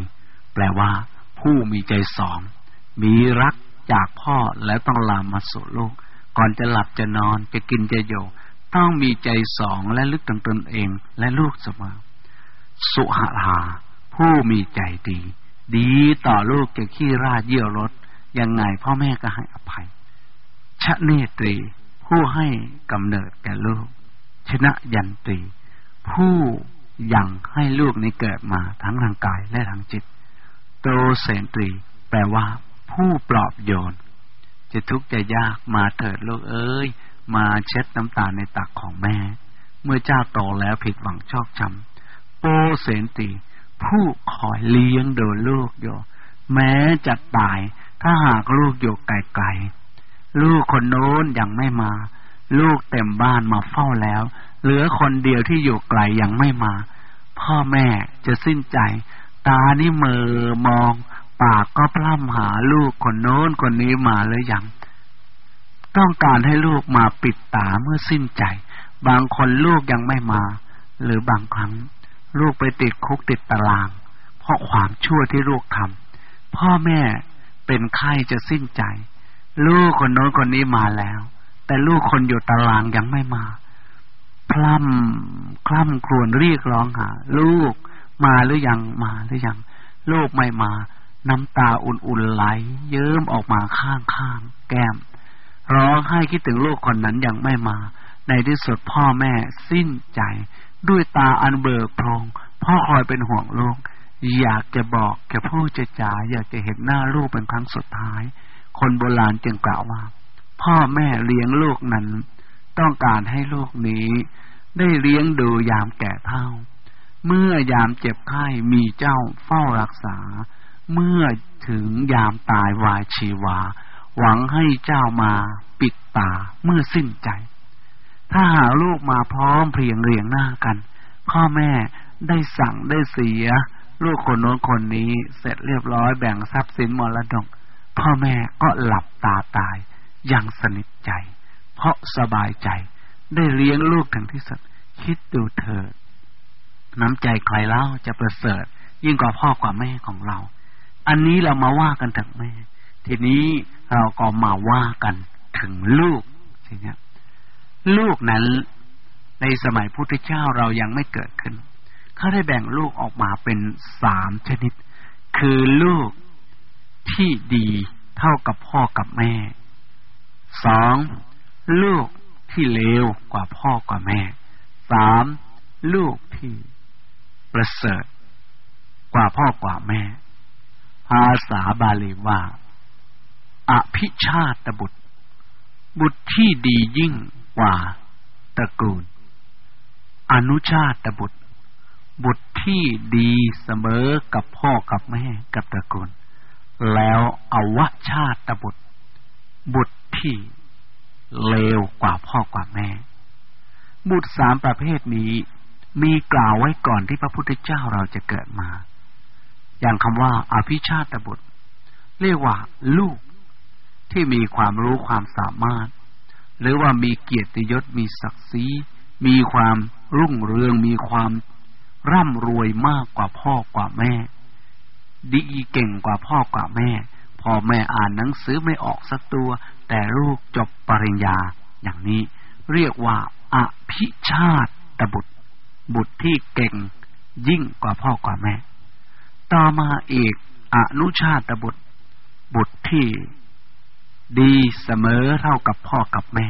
แปลว่า ผู้มีใจสอง มีรักจากพ่อแล้วต้องลามมาสู่ลูก ก่อนจะหลับจะนอนจะกินจะโย่ต้องมีใจสองและลึกถึงตนเองและลูกเสมอ สุหาผู้มีใจดี ดีต่อลูกจะขี้ราดเยี่ยวรถ ยังไงพ่อแม่ก็ให้อภัย ชะเนตรี ผู้ให้กำเนิดแก่ลูก ชนะยันตรี ผู้ยังให้ลูกนี้เกิดมาทั้งทางกายและทางจิต โตเสนตรี แปลว่า ผู้ปลอบโยน จะทุกข์จะยากมาเถิดลูกเอ้ย มาเช็ดน้ำตาในตักของแม่ เมื่อเจ้าโตแล้วผิดหวังชอกช้ำ โปเสนตีผู้คอยเลี้ยงดูลูกอยู่แม้จะตาย ถ้าหากลูกอยู่ไกลๆลูกคนโน้นยังไม่มา ลูกเต็มบ้านมาเฝ้าแล้ว เหลือคนเดียวที่อยู่ไกลยังไม่มา พ่อแม่จะสิ้นใจ ตานี่มือมอง ปากก็พร่ำหาลูกคนโน้นคนนี้มาหรือยังต้องการให้ลูกมาปิดตาเมื่อสิ้นใจ บางคนลูกยังไม่มา หรือบางครั้ง ลูกไปติดคุกติดตาราง เพราะความชั่วที่ลูกทำพ่อแม่เป็นไข้จะสิ้นใจ ลูกคนโน้นคนนี้มาแล้ว แต่ลูกคนอยู่ตารางยังไม่มาพล่ำคล่ำครวญเรียกร้องหา ลูกมาหรือยังมาหรือยังลูกไม่มา น้ำตาอุ่นๆไหล เยิ้มออกมาข้างๆแก้ม ร้องให้คิดถึงลูกคนนั้นยังไม่มา ในที่สุดพ่อแม่สิ้นใจ ด้วยตาอันเบิกโพรงพ่อคอยเป็นห่วงลูก อยากจะบอกแกผู้จะจ๋าอยากจะเห็นหน้าลูกเป็นครั้งสุดท้าย คนโบราณจึงกล่าวว่า พ่อแม่เลี้ยงลูกนั้น ต้องการให้ลูกนี้ ได้เลี้ยงดูยามแก่เท่า เมื่อยามเจ็บไข้มีเจ้าเฝ้ารักษา เมื่อถึงยามตายวายชีวา หวังให้เจ้ามาปิดตาเมื่อสิ้นใจ ถ้าหาลูกมาพร้อมเพรียงเรียงหน้ากัน พ่อแม่ได้สั่งได้เสีย ลูกคนโน้นคนนี้เสร็จเรียบร้อยแบ่งทรัพย์สินมรดก พ่อแม่ก็หลับตาตายอย่างสนิทใจ เพราะสบายใจ ได้เลี้ยงลูกถึงที่สุดคิดดูเถิดน้ำใจใครเล่าจะประเสริฐ ยิ่งกว่าพ่อกว่าแม่ของเรา อันนี้เรามาว่ากันถึงแม่ ทีนี้เราก็มาว่ากันถึงลูกทีนี้ ลูกนั้นในสมัยพุทธเจ้าเรายังไม่เกิดขึ้น เขาได้แบ่งลูกออกมาเป็นสามชนิด คือลูกที่ดีเท่ากับพ่อกับแม่ สองลูกที่เลวกว่าพ่อกว่าแม่ สามลูกที่ประเสริฐกว่าพ่อกว่าแม่ ภาษาบาลีว่า อภิชาตบุตร บุตรที่ดียิ่ง กว่าตระกูล อนุชาตบุตร บุตรที่ดีเสมอกับพ่อกับแม่กับตระกูล แล้วอวชาตบุตร บุตรที่เลวกว่าพ่อกว่าแม่ บุตรสามประเภทนี้มีกล่าวไว้ก่อนที่พระพุทธเจ้าเราจะเกิดมา อย่างคำว่าอภิชาตบุตร เรียกว่าลูกที่มีความรู้ความสามารถ หรือว่ามีเกียรติยศมีศักดิ์ศรีมีความรุ่งเรือง มีความร่ำรวยมากกว่าพ่อกว่าแม่ ดีเก่งกว่าพ่อกว่าแม่ พ่อแม่อ่านหนังสือไม่ออกสักตัว แต่ลูกจบปริญญาอย่างนี้ เรียกว่าอภิชาติตบุตร บุตรที่เก่งยิ่งกว่าพ่อกว่าแม่ ต่อมาอีกอนุชาติบุตร บุตรที่ ดีเสมอเท่ากับพ่อกับแม่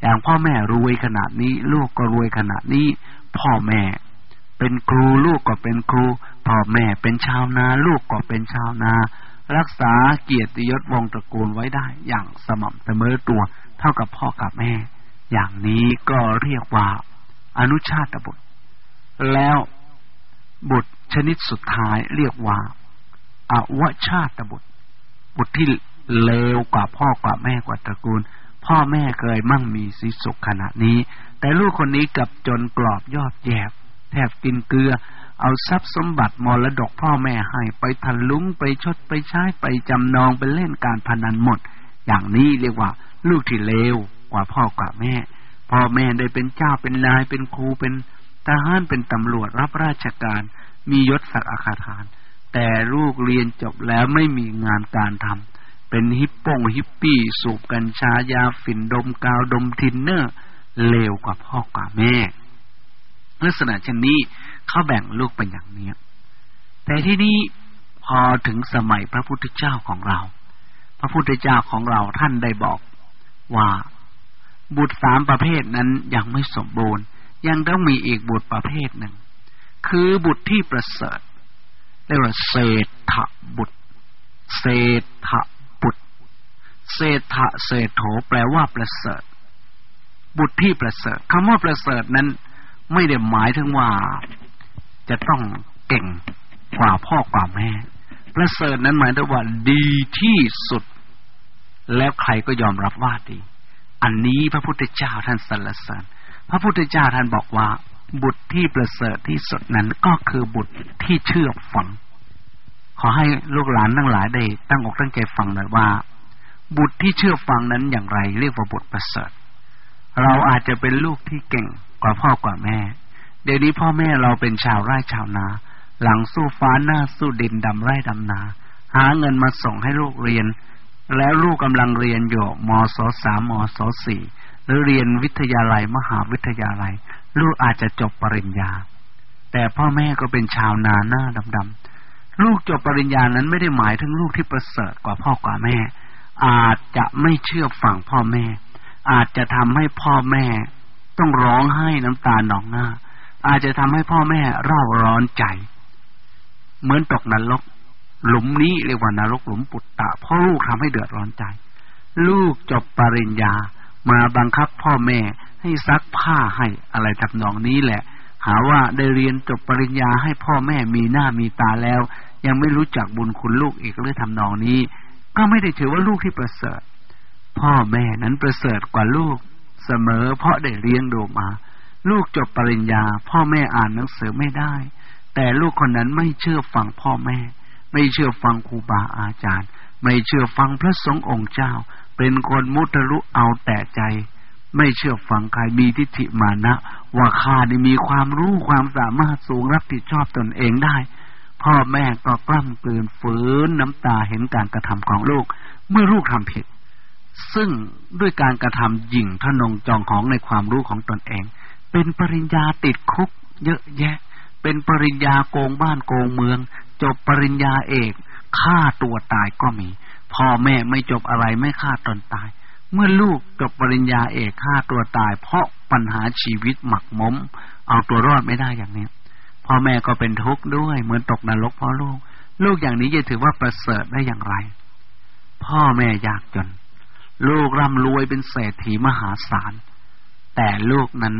อย่างพ่อแม่รวยขนาดนี้ ลูกก็รวยขนาดนี้ พ่อแม่ เป็นครูลูกก็เป็นครู พ่อแม่เป็นชาวนา ลูกก็เป็นชาวนา รักษาเกียรติยศวงตระกูลไว้ได้ อย่างสม่ำเสมอตัวเท่ากับพ่อกับแม่ อย่างนี้ก็เรียกว่า อนุชาตบุตร แล้วบุตรชนิดสุดท้ายเรียกว่าอวชาตบุตร บุตรที่ เลวกว่าพ่อกว่าแม่กว่าตระกูล พ่อแม่เคยมั่งมีสีสุขขณะนี้ แต่ลูกคนนี้กับจนกรอบยอดแยบแทบกินเกลือ เอาทรัพย์สมบัติมรดกพ่อแม่ให้ไปทันลุงไปชดไปใช้ไปจำนองไปเล่นการพนันหมด อย่างนี้เรียกว่า ลูกที่เลวกว่าพ่อกว่าแม่ พ่อแม่ได้เป็นเจ้าเป็นนายเป็นครูเป็นทหารเป็นตำรวจรับราชการมียศศักดิ์อัครฐาน แต่ลูกเรียนจบแล้วไม่มีงานการทำ เป็นฮิปโปงฮิปปี้ สูบกัญชายาฝิ่นดมกาวดมทินเนอร์เลวกว่าพ่อกว่าแม่ ลักษณะเช่นนี้เขาแบ่งลูกเป็นอย่างนี้ แต่ที่นี้พอถึงสมัยพระพุทธเจ้าของเรา พระพุทธเจ้าของเราท่านได้บอกว่าบุตรสามประเภทนั้นยังไม่สมบูรณ์ ยังต้องมีอีกบุตรประเภทหนึ่ง คือบุตรที่ประเสริฐเรียกว่าเศรษฐบุตรเศรษฐ เศรษฐเศรษโถแปลว่าประเสริฐ บุตรที่ประเสริฐคำว่าประเสริฐนั้น ไม่ได้หมายถึงว่า จะต้องเก่งกว่าพ่อกว่าแม่ ประเสริฐนั้นหมายถึงว่า ดีที่สุด แล้วใครก็ยอมรับว่าดี อันนี้พระพุทธเจ้าท่านสรรเสริญพระพุทธเจ้าท่านบอกว่า บุตรที่ประเสริฐที่สุดนั้นก็คือบุตรที่เชื่อฟังขอให้ลูกหลานทั้งหลายได้ตั้งอกตั้งใจฟังหน่อยว่า บุตรที่เชื่อฟังนั้นอย่างไร เรียกว่าบุตรประเสริฐ เราอาจจะเป็นลูกที่เก่งกว่าพ่อกว่าแม่ เดี๋ยวนี้พ่อแม่เราเป็นชาวไร่ชาวนา หลังสู้ฟ้าหน้าสู้ดินดำไร่ดำนา หาเงินมาส่งให้ลูกเรียน แล้วลูกกำลังเรียนอยู่มศสามมศสี่หรือเรียนวิทยาลัยมหาวิทยาลัย ลูกอาจจะจบปริญญา แต่พ่อแม่ก็เป็นชาวนาหน้าดำๆลูกจบปริญญานั้นไม่ได้หมายถึงลูกที่ประเสริฐกว่าพ่อกว่าแม่ อาจจะไม่เชื่อฟังพ่อแม่ อาจจะทำให้พ่อแม่ ต้องร้องไห้น้ำตาหนองหน้า อาจจะทำให้พ่อแม่เร่าร้อนใจ เหมือนตกนรก หลุมนี้เรียกว่านรกหลุมปุตตะพราะลูกทำให้เดือดร้อนใจ ลูกจบปริญญามาบังคับพ่อแม่ให้ซักผ้าให้อะไรทำนองนี้แหละ หาว่าได้เรียนจบปริญญาให้พ่อแม่มีหน้ามีตาแล้ว ยังไม่รู้จักบุญคุณลูกอีกเรื่อทำนองนี้ ก็ไม่ได้ถือว่าลูกที่ประเสริฐ พ่อแม่นั้นประเสริฐกว่าลูก เสมอเพราะได้เลี้ยงดูมา ลูกจบปริญญา พ่อแม่อ่านหนังสือไม่ได้ แต่ลูกคนนั้นไม่เชื่อฟังพ่อแม่ ไม่เชื่อฟังครูบาอาจารย์ ไม่เชื่อฟังพระสงฆ์องค์เจ้า เป็นคนมุตรุเอาแต่ใจ ไม่เชื่อฟังใครมีทิฏฐิมานะ ว่าข้าได้มีความรู้ความสามารถสูงรับผิดชอบตนเองได้ พ่อแม่ก็กล้ำกลืนฝืนน้ำตาเห็นการกระทำของลูก เมื่อลูกทำผิด ซึ่งด้วยการกระทำหยิ่งทนงจองของในความรู้ของตนเอง เป็นปริญญาติดคุก เยอะแยะ เป็นปริญญาโกงบ้านโกงเมือง จบปริญญาเอกฆ่าตัวตายก็มีพ่อแม่ไม่จบอะไรไม่ฆ่าตนตาย เมื่อลูกจบปริญญาเอกฆ่าตัวตาย เพราะปัญหาชีวิตหมักมม เอาตัวรอดไม่ได้อย่างนี้ พ่อแม่ก็เป็นทุกข์ด้วย เหมือนตกนรกเพราะลูก ลูกอย่างนี้จะถือว่าประเสริฐได้อย่างไร พ่อแม่ยากจน ลูกร่ำรวยเป็นเศรษฐีมหาศาล แต่ลูกนั้น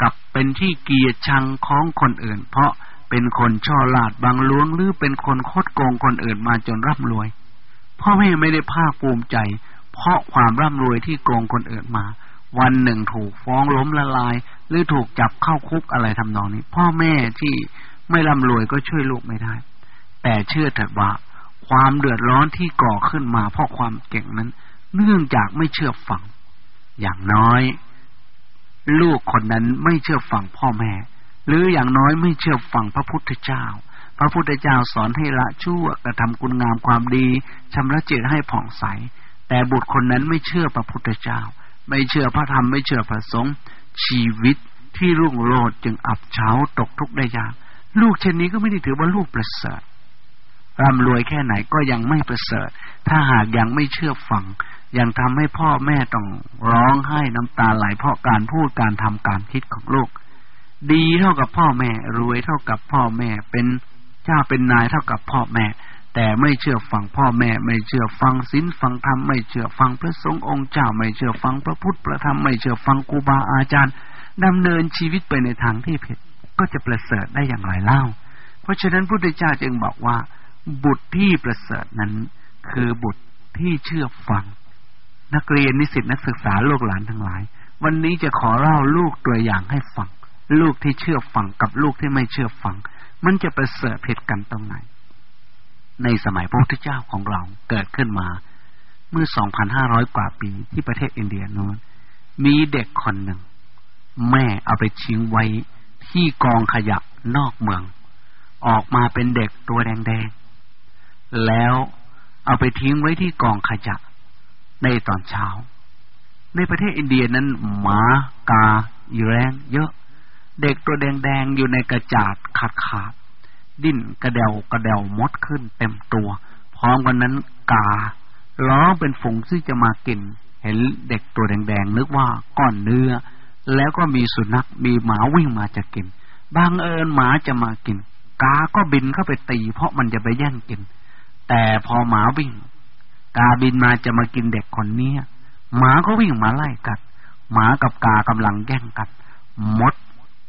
กลับเป็นที่เกียรชังของคนอื่น เพราะเป็นคนช่อลาดบางล้วงหรือเป็นคนคดโกงคนอื่นมาจนร่ำรวย พ่อแม่ไม่ได้ภาคภูมิใจ เพราะความร่ำรวยที่โกงคนอื่นมา วันหนึ่งถูกฟ้องล้มละลาย หรือถูกจับเข้าคุกอะไรทำนองนี้ พ่อแม่ที่ไม่ร่ำรวยก็ช่วยลูกไม่ได้ แต่เชื่อเถิดว่า ความเดือดร้อนที่ก่อขึ้นมา เพราะความเก่งนั้น เนื่องจากไม่เชื่อฟัง อย่างน้อย ลูกคนนั้นไม่เชื่อฟังพ่อแม่ หรืออย่างน้อยไม่เชื่อฟังพระพุทธเจ้า พระพุทธเจ้าสอนให้ละชั่วกระทำคุณงามความดีชำระจิตให้ผ่องใส แต่บุตรคนนั้นไม่เชื่อพระพุทธเจ้า ไม่เชื่อพระธรรมไม่เชื่อพระสงฆ์ ชีวิตที่รุ่งโรจน์จึงอับเฉาตกทุกข์ได้ยาก ลูกเช่นนี้ก็ไม่ได้ถือว่าลูกประเสริฐร่ำรวยแค่ไหนก็ยังไม่ประเสริฐ ถ้าหากยังไม่เชื่อฟัง ยังทำให้พ่อแม่ต้องร้องไห้น้ำตาไหลเพราะการพูดการทำการคิดของลูก ดีเท่ากับพ่อแม่ รวยเท่ากับพ่อแม่ เป็นเจ้าเป็นนายเท่ากับพ่อแม่ แต่ไม่เชื่อฟังพ่อแม่ ไม่เชื่อฟังศีลฟังธรรมไม่เชื่อฟังพระสงฆ์องค์เจ้า ไม่เชื่อฟังพระพุทธพระธรรมไม่เชื่อฟังครูบาอาจารย์ดำเนินชีวิตไปในทางที่ผิด ก็จะประเสริฐได้อย่างไรเล่า เพราะฉะนั้นพระพุทธเจ้าจึงบอกว่า บุตรที่ประเสริฐนั้น คือบุตรที่เชื่อฟัง นักเรียนนิสิตนักศึกษาลูกหลานทั้งหลาย วันนี้จะขอเล่าลูกตัวอย่างให้ฟัง ลูกที่เชื่อฟังกับลูกที่ไม่เชื่อฟัง มันจะประเสริฐผิดกันตรงไหน ในสมัยพระพุทธเจ้าของเราเกิดขึ้นมา เมื่อ 2,500 กว่าปีที่ประเทศอินเดียโน้น มีเด็กคนหนึ่ง แม่เอาไปทิ้งไว้ที่กองขยะนอกเมือง ออกมาเป็นเด็กตัวแดงๆ แล้วเอาไปทิ้งไว้ที่กองขยะในตอนเช้า ในประเทศอินเดียนั้นหมากาอีแรงเยอะ เด็กตัวแดงๆ อยู่ในกระจาดขาดขาด ดิ้นกระเดวกระเดวมดขึ้นเต็มตัว พร้อมกันนั้นการ้องเป็นฝูงที่จะมากิน เห็นเด็กตัวแดงๆนึกว่าก้อนเนื้อ แล้วก็มีสุนัขมีหมาวิ่งมาจะกินบางเอิญหมาจะมากิน กาก็บินเข้าไปตี เพราะมันจะไปแย่งกิน แต่พอหมาวิ่ง กาบินมาจะมากินเด็กคนนี้หมาก็วิ่งมาไล่กัด หมากับกากำลังแย่งกัดมด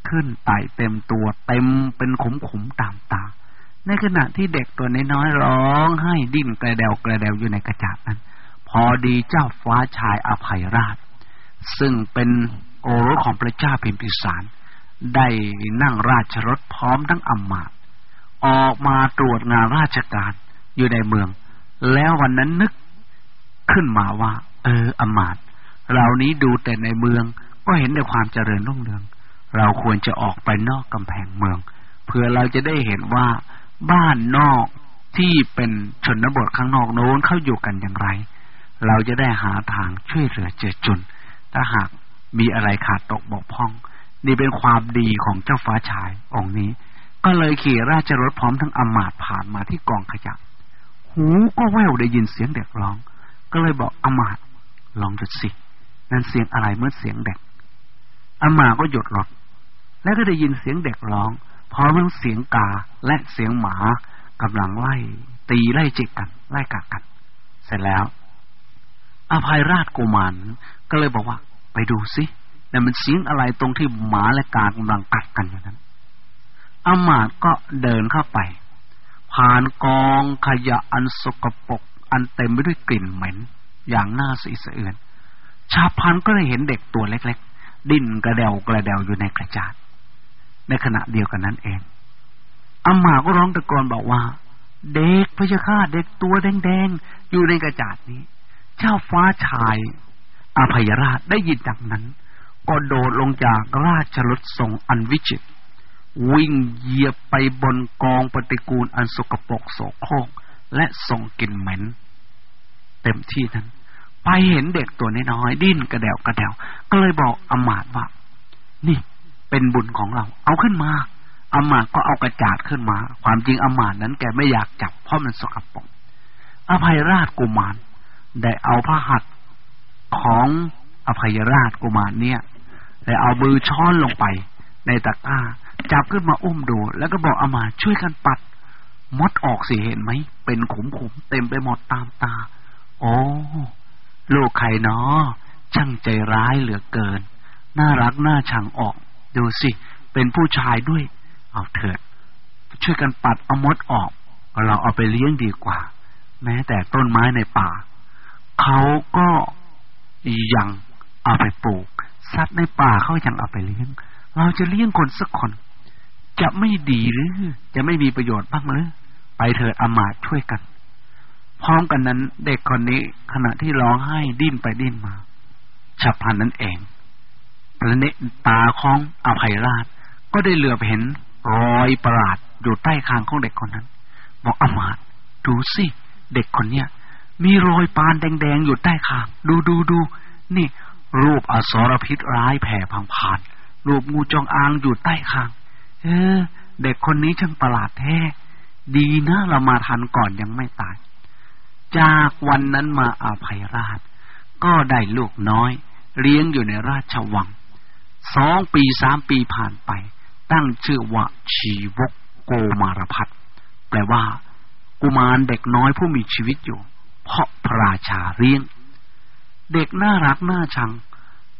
ขึ้นไต่เต็มตัวเต็มเป็นขมขมตามตา ในขณะที่เด็กตัวน้อยๆร้องให้ดิ้นกระเดวกระเดวอยู่ในกระจาดนั้น พอดีเจ้าฟ้าชายอภัยราช ซึ่งเป็นโอรสของพระเจ้าพิมพิสาร ได้นั่งราชรถพร้อมทั้งอำมาตย์ออกมาตรวจงานราชการอยู่ในเมือง แล้ววันนั้นนึกขึ้นมาว่า เอออำมาตย์เรานี้ดูแต่ในเมืองก็เห็นแต่ความเจริญรุ่งเรือง เราควรจะออกไปนอกกำแพงเมือง เพื่อเราจะได้เห็นว่าบ้านนอกที่เป็นชนบทข้างนอกโน้นเขาอยู่กันอย่างไร เราจะได้หาทางช่วยเหลือเจอจุน ถ้าหากมีอะไรขาดตกบกพร่อง นี่เป็นความดีของเจ้าฟ้าชายองค์นี้ ก็เลยขี่ราชรถพร้อมทั้งอมาตผ่านมาที่กองขยะ หูก็แว่วได้ยินเสียงเด็กร้อง ก็เลยบอกอมาตลองดูสิ นั่นเสียงอะไรเมื่อเสียงเด็กอมาก็หยุดรถ แล้วก็ได้ยินเสียงเด็กร้องพร้อมทั้งเสียงกาและเสียงหมากำลังไล่ ตีไล่จิกกัน ไล่กัดกัน เสร็จแล้ว อภัยราชกุมารก็เลยบอกว่า ไปดูสิแต่มันเสียงอะไรตรงที่หมาและกากำลังกัดกันอย่างนั้นอามาตก็เดินเข้าไป ผ่านกองขยะอันสกปรกอันเต็มไปด้วยกลิ่นเหม็น อย่างน่าสีสะเอือน ชาพันก็เลยเห็นเด็กตัวเล็ก ๆ ดิ้นกระเดวกระเดวอยู่ในกระจาด ในขณะเดียวกันนั้นเองอามาก็ร้องตะโกนบอกว่า เด็กพระเจ้าข้าเด็กตัวแดงๆ อยู่ในกระจาดนี้ เจ้าฟ้าชายอภัยราชได้ยินดังนั้น ก็โดดลงจากราชรถทรงอันวิจิต วิ่งเหยียบไปบนกองปฏิกูลอันสกปรกโสโครกและส่งกลิ่นเหม็น เต็มที่นั้น ไปเห็นเด็กตัวน้อยๆดิ้นกระเดวกระเดวก็เลยบอกอมาตว่า นี่ เป็นบุญของเรา เอาขึ้นมาอมาตก็เอากระจาดขึ้นมา ความจริงอมาตนั้นแกไม่อยากจับเพราะมันสกปรกอภัยราชกุมารได้เอาพระหัตถ์ของอภัยราชกุมารเนี่ยได้เอามือช้อนลงไป ในตะกร้า จับขึ้นมาอุ้มดู แล้วก็บอกอมาช่วยกันปัดมดออกสิเห็นไหม เป็นขุมขุมเต็มไปหมดตามตา โอ้ลูกใครเนาะช่างใจร้ายเหลือเกิน น่ารักน่าชังออก ดูสิ เป็นผู้ชายด้วย เอาเถิด ช่วยกันปัดเอามดออก เราเอาไปเลี้ยงดีกว่า แม้แต่ต้นไม้ในป่า เขาก็ยังเอาไปปลูก สัตว์ในป่าเขายังเอาไปเลี้ยง เราจะเลี้ยงคนสักคน จะไม่ดีหรือ จะไม่มีประโยชน์บ้างหรือไปเถิดอามาตช่วยกัน พร้อมกันนั้น เด็กคนนี้ขณะที่ร้องไห้ดิ้นไปดิ้นมาฉับพลันนั้นเอง พระเนตาของอภัยราช ก็ได้เหลือบเห็นรอยประหลาดอยู่ใต้คางของเด็กคนนั้น บอกอมาตดูสิเด็กคนเนี้ยมีรอยปานแดงๆอยู่ใต้คาง ดูดูดู นี่ รูปอสรพิษร้ายแผ่พังผ่าน รูปงูจงอางอยู่ใต้คาง เออ เด็กคนนี้ช่างประหลาดแท้ ดีนะเรามาทันก่อนยังไม่ตาย จากวันนั้นมาอาภัยราช ก็ได้ลูกน้อย เลี้ยงอยู่ในราชวัง สองปีสามปีผ่านไป ตั้งชื่อว่าชีวกโกมารพัฒแปลว่า กุมารเด็กน้อยผู้มีชีวิตอยู่ เพราะพระราชาเลี้ยง เด็กน่ารักน่าชัง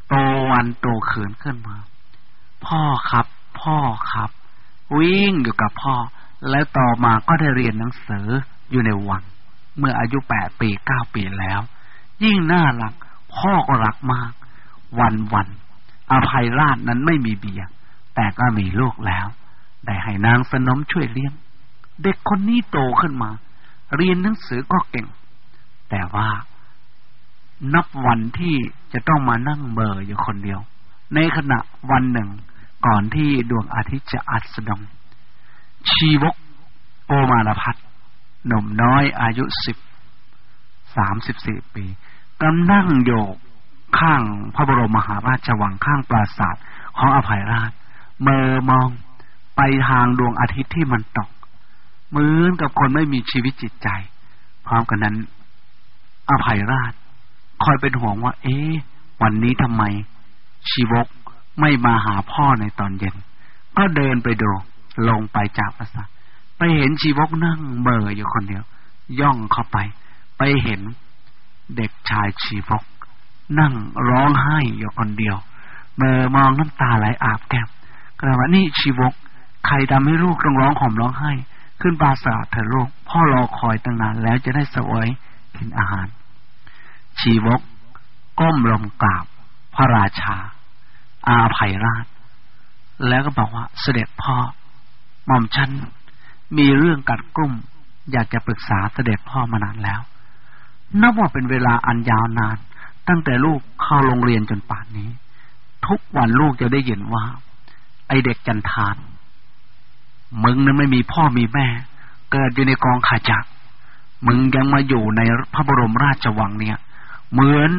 โตวันโตเขินขึ้นมา พ่อครับ พ่อครับ วิ่งอยู่กับพ่อ แล้วต่อมาก็ได้เรียนหนังสืออยู่ในวัง เมื่ออายุแปดปีเก้าปีแล้ว ยิ่งน่ารัก พ่อก็รักมาก วันวัน อภัยราชนั้นไม่มีเบียแต่ก็มีลูกแล้ว ได้ให้นางสนมช่วยเลี้ยง เด็กคนนี้โตขึ้นมา เรียนหนังสือก็เก่ง แต่ว่านับวันที่จะต้องมานั่งเบอร์อยู่คนเดียว ในขณะวันหนึ่งก่อนที่ดวงอาทิตย์จะอัสดง ชีวกโอมารพัฒหนุ่มน้อยอายุสิบสามสิบสี่ปีกำนั่งโยก ข้างพระบรมมหาราชวังข้างปราสาทของอภัยราชเมื่อมองไปทางดวงอาทิตย์ที่มันตกเหมือนกับคนไม่มีชีวิตจิตใจ พร้อมกันนั้น อภัยราช คอยเป็นห่วงว่า เอ๊ะวันนี้ทำไม ชีวกไม่มาหาพ่อในตอนเย็น ก็เดินไปดูลงไปจากปราสาทไปเห็นชีวกนั่งเบออยู่คนเดียว ย่องเข้าไป ไปเห็นเด็กชายชีวก นั่งร้องไห้อยู่คนเดียวเมื่อมองน้ำตาไหลอาบแก้มก็เลว่านี่ชีวก ใครทำให้ลูกต้องร้องห่มร้องไห้ ขึ้นปราสาทเถอะลูกพ่อรอคอยตั้งนานแล้วจะได้สวยกินอาหาร ชีวก ก้มลงกราบ พระราชา อาภัยราช แล้วก็บอกว่าเสด็จพ่อหม่อมฉันมีเรื่องกัดกลุ่ม อยากจะปรึกษาเสด็จพ่อมานานแล้ว นับว่าเป็นเวลาอันยาวนาน ตั้งแต่ลูกเข้าโรงเรียนจนป่านนี้ ทุกวันลูกจะได้ยินว่า ไอเด็กจันทานมึงนั้นไม่มีพ่อมีแม่ เกิดอยู่ในกองขาจักมึงยังมาอยู่ในพระบรมราชวังเนี่ย เหมือน